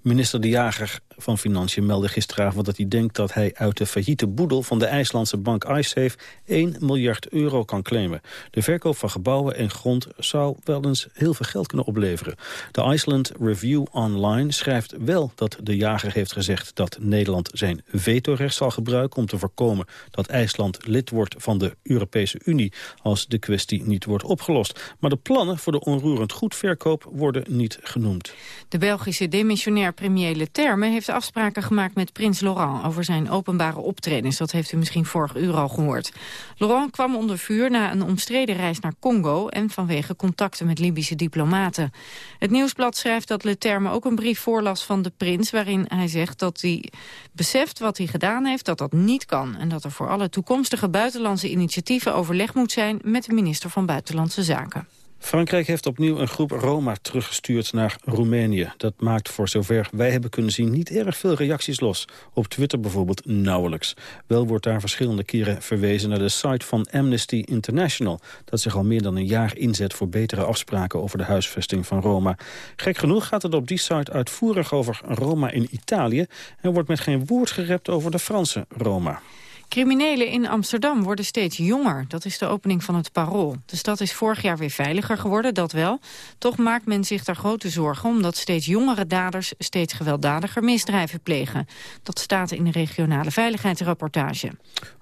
Minister De Jager van Financiën meldde gisteravond dat hij denkt dat hij uit de failliete boedel van de IJslandse bank iSafe 1 miljard euro kan claimen. De verkoop van gebouwen en grond zou wel eens heel veel geld kunnen opleveren. De Iceland Review Online schrijft wel dat de jager heeft gezegd dat Nederland zijn vetorecht zal gebruiken om te voorkomen dat IJsland lid wordt van de Europese Unie als de kwestie niet wordt opgelost. Maar de plannen voor de onroerend goedverkoop worden niet genoemd. De Belgische demissionair premier Leterme heeft afspraken gemaakt met prins Laurent over zijn openbare optredens. Dat heeft u misschien vorig uur al gehoord. Laurent kwam onder vuur na een omstreden reis naar Congo en vanwege contacten met Libische diplomaten. Het Nieuwsblad schrijft dat Leterme ook een brief voorlas van de prins waarin hij zegt dat hij beseft wat hij gedaan heeft, dat dat niet kan. En dat er voor alle toekomstige buitenlandse initiatieven overleg moet zijn met de minister van Buitenlandse Zaken. Frankrijk heeft opnieuw een groep Roma teruggestuurd naar Roemenië. Dat maakt voor zover wij hebben kunnen zien niet erg veel reacties los. Op Twitter bijvoorbeeld nauwelijks. Wel wordt daar verschillende keren verwezen naar de site van Amnesty International... dat zich al meer dan een jaar inzet voor betere afspraken over de huisvesting van Roma. Gek genoeg gaat het op die site uitvoerig over Roma in Italië... en wordt met geen woord gerept over de Franse Roma. Criminelen in Amsterdam worden steeds jonger. Dat is de opening van het Parool. De stad is vorig jaar weer veiliger geworden, dat wel. Toch maakt men zich daar grote zorgen... omdat steeds jongere daders steeds gewelddadiger misdrijven plegen. Dat staat in de regionale veiligheidsrapportage.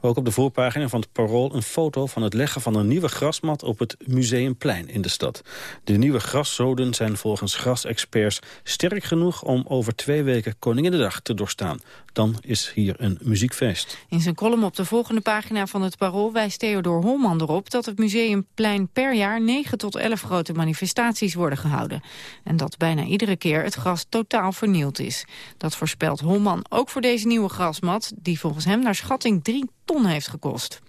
Ook op de voorpagina van het Parool een foto van het leggen van een nieuwe grasmat... op het Museumplein in de stad. De nieuwe graszoden zijn volgens grasexperts sterk genoeg... om over twee weken Koninginnedag te doorstaan. Dan is hier een muziekfeest. In zijn column op de volgende pagina van het Parool wijst Theodor Holman erop dat het Museumplein per jaar 9 tot 11 grote manifestaties worden gehouden. En dat bijna iedere keer het gras totaal vernield is. Dat voorspelt Holman ook voor deze nieuwe grasmat, die volgens hem naar schatting 3 ton heeft gekost.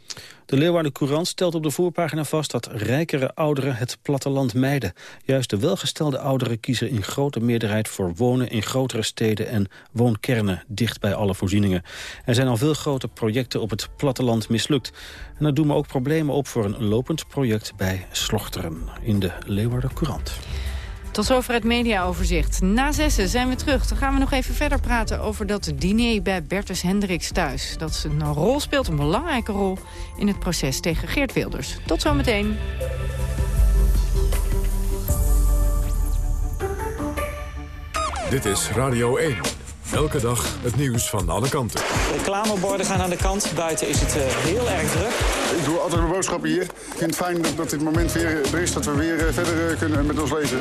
De Leeuwarden Courant stelt op de voorpagina vast dat rijkere ouderen het platteland mijden. Juist de welgestelde ouderen kiezen in grote meerderheid voor wonen in grotere steden en woonkernen dicht bij alle voorzieningen. Er zijn al veel grote projecten op het platteland mislukt. En dat doen me ook problemen op voor een lopend project bij Slochteren in de Leeuwarden Courant. Tot zover het mediaoverzicht. Na zessen zijn we terug. Dan gaan we nog even verder praten over dat diner bij Bertus Hendricks thuis. Dat een rol speelt, een belangrijke rol in het proces tegen Geert Wilders. Tot zometeen. Dit is Radio 1. Elke dag het nieuws van alle kanten. Reclameborden gaan aan de kant. Buiten is het uh, heel erg druk. Ik doe altijd mijn boodschappen hier. Ik vind het fijn dat, dat dit moment weer er is, dat we weer uh, verder uh, kunnen met ons leven.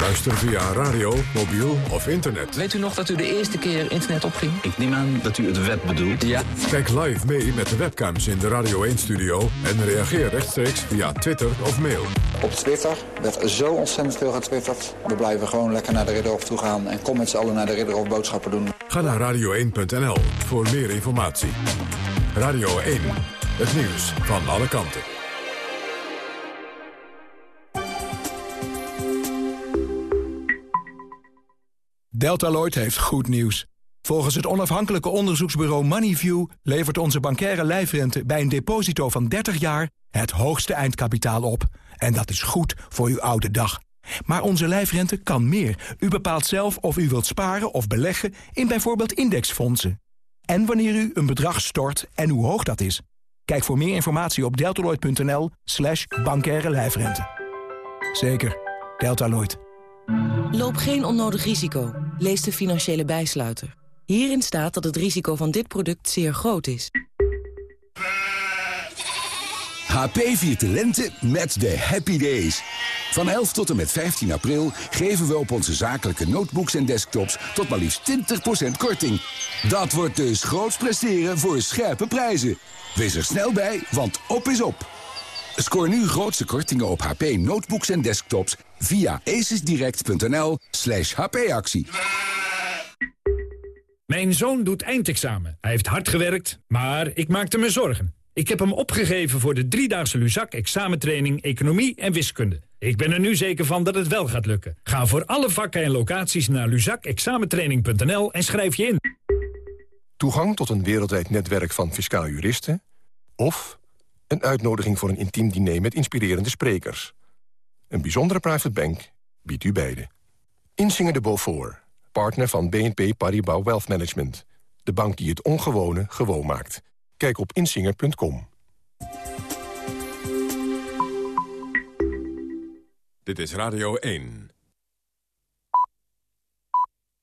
Luister via radio, mobiel of internet. Weet u nog dat u de eerste keer internet opging? Ik neem aan dat u het web bedoelt. Ja. Kijk live mee met de webcams in de Radio 1-studio... en reageer rechtstreeks via Twitter of mail. Op Twitter werd zo ontzettend veel getwitterd. We blijven gewoon lekker naar de Ridderhof toe gaan... en kom met z'n allen naar de Ridderhof boodschappen doen. Ga naar radio1.nl voor meer informatie. Radio 1, het nieuws van alle kanten. Deltaloid heeft goed nieuws. Volgens het onafhankelijke onderzoeksbureau Moneyview... levert onze bankaire lijfrente bij een deposito van 30 jaar... het hoogste eindkapitaal op. En dat is goed voor uw oude dag. Maar onze lijfrente kan meer. U bepaalt zelf of u wilt sparen of beleggen in bijvoorbeeld indexfondsen. En wanneer u een bedrag stort en hoe hoog dat is. Kijk voor meer informatie op deltaloid.nl slash bankaire lijfrente. Zeker, Deltaloid. Loop geen onnodig risico. Lees de financiële bijsluiter. Hierin staat dat het risico van dit product zeer groot is. HP viert lente met de Happy Days. Van 11 tot en met 15 april geven we op onze zakelijke notebooks en desktops tot maar liefst 20% korting. Dat wordt dus groots presteren voor scherpe prijzen. Wees er snel bij, want op is op. Scoor nu grootste kortingen op HP notebooks en desktops via acesdirect.nl slash hpactie. Mijn zoon doet eindexamen. Hij heeft hard gewerkt, maar ik maakte me zorgen. Ik heb hem opgegeven voor de driedaagse Luzak examentraining Economie en Wiskunde. Ik ben er nu zeker van dat het wel gaat lukken. Ga voor alle vakken en locaties naar luzakexamentraining.nl en schrijf je in. Toegang tot een wereldwijd netwerk van fiscaal juristen... of een uitnodiging voor een intiem diner met inspirerende sprekers. Een bijzondere private bank biedt u beide. Insinger de Beaufort, partner van BNP Paribas Wealth Management. De bank die het ongewone gewoon maakt. Kijk op insinger.com. Dit is Radio 1.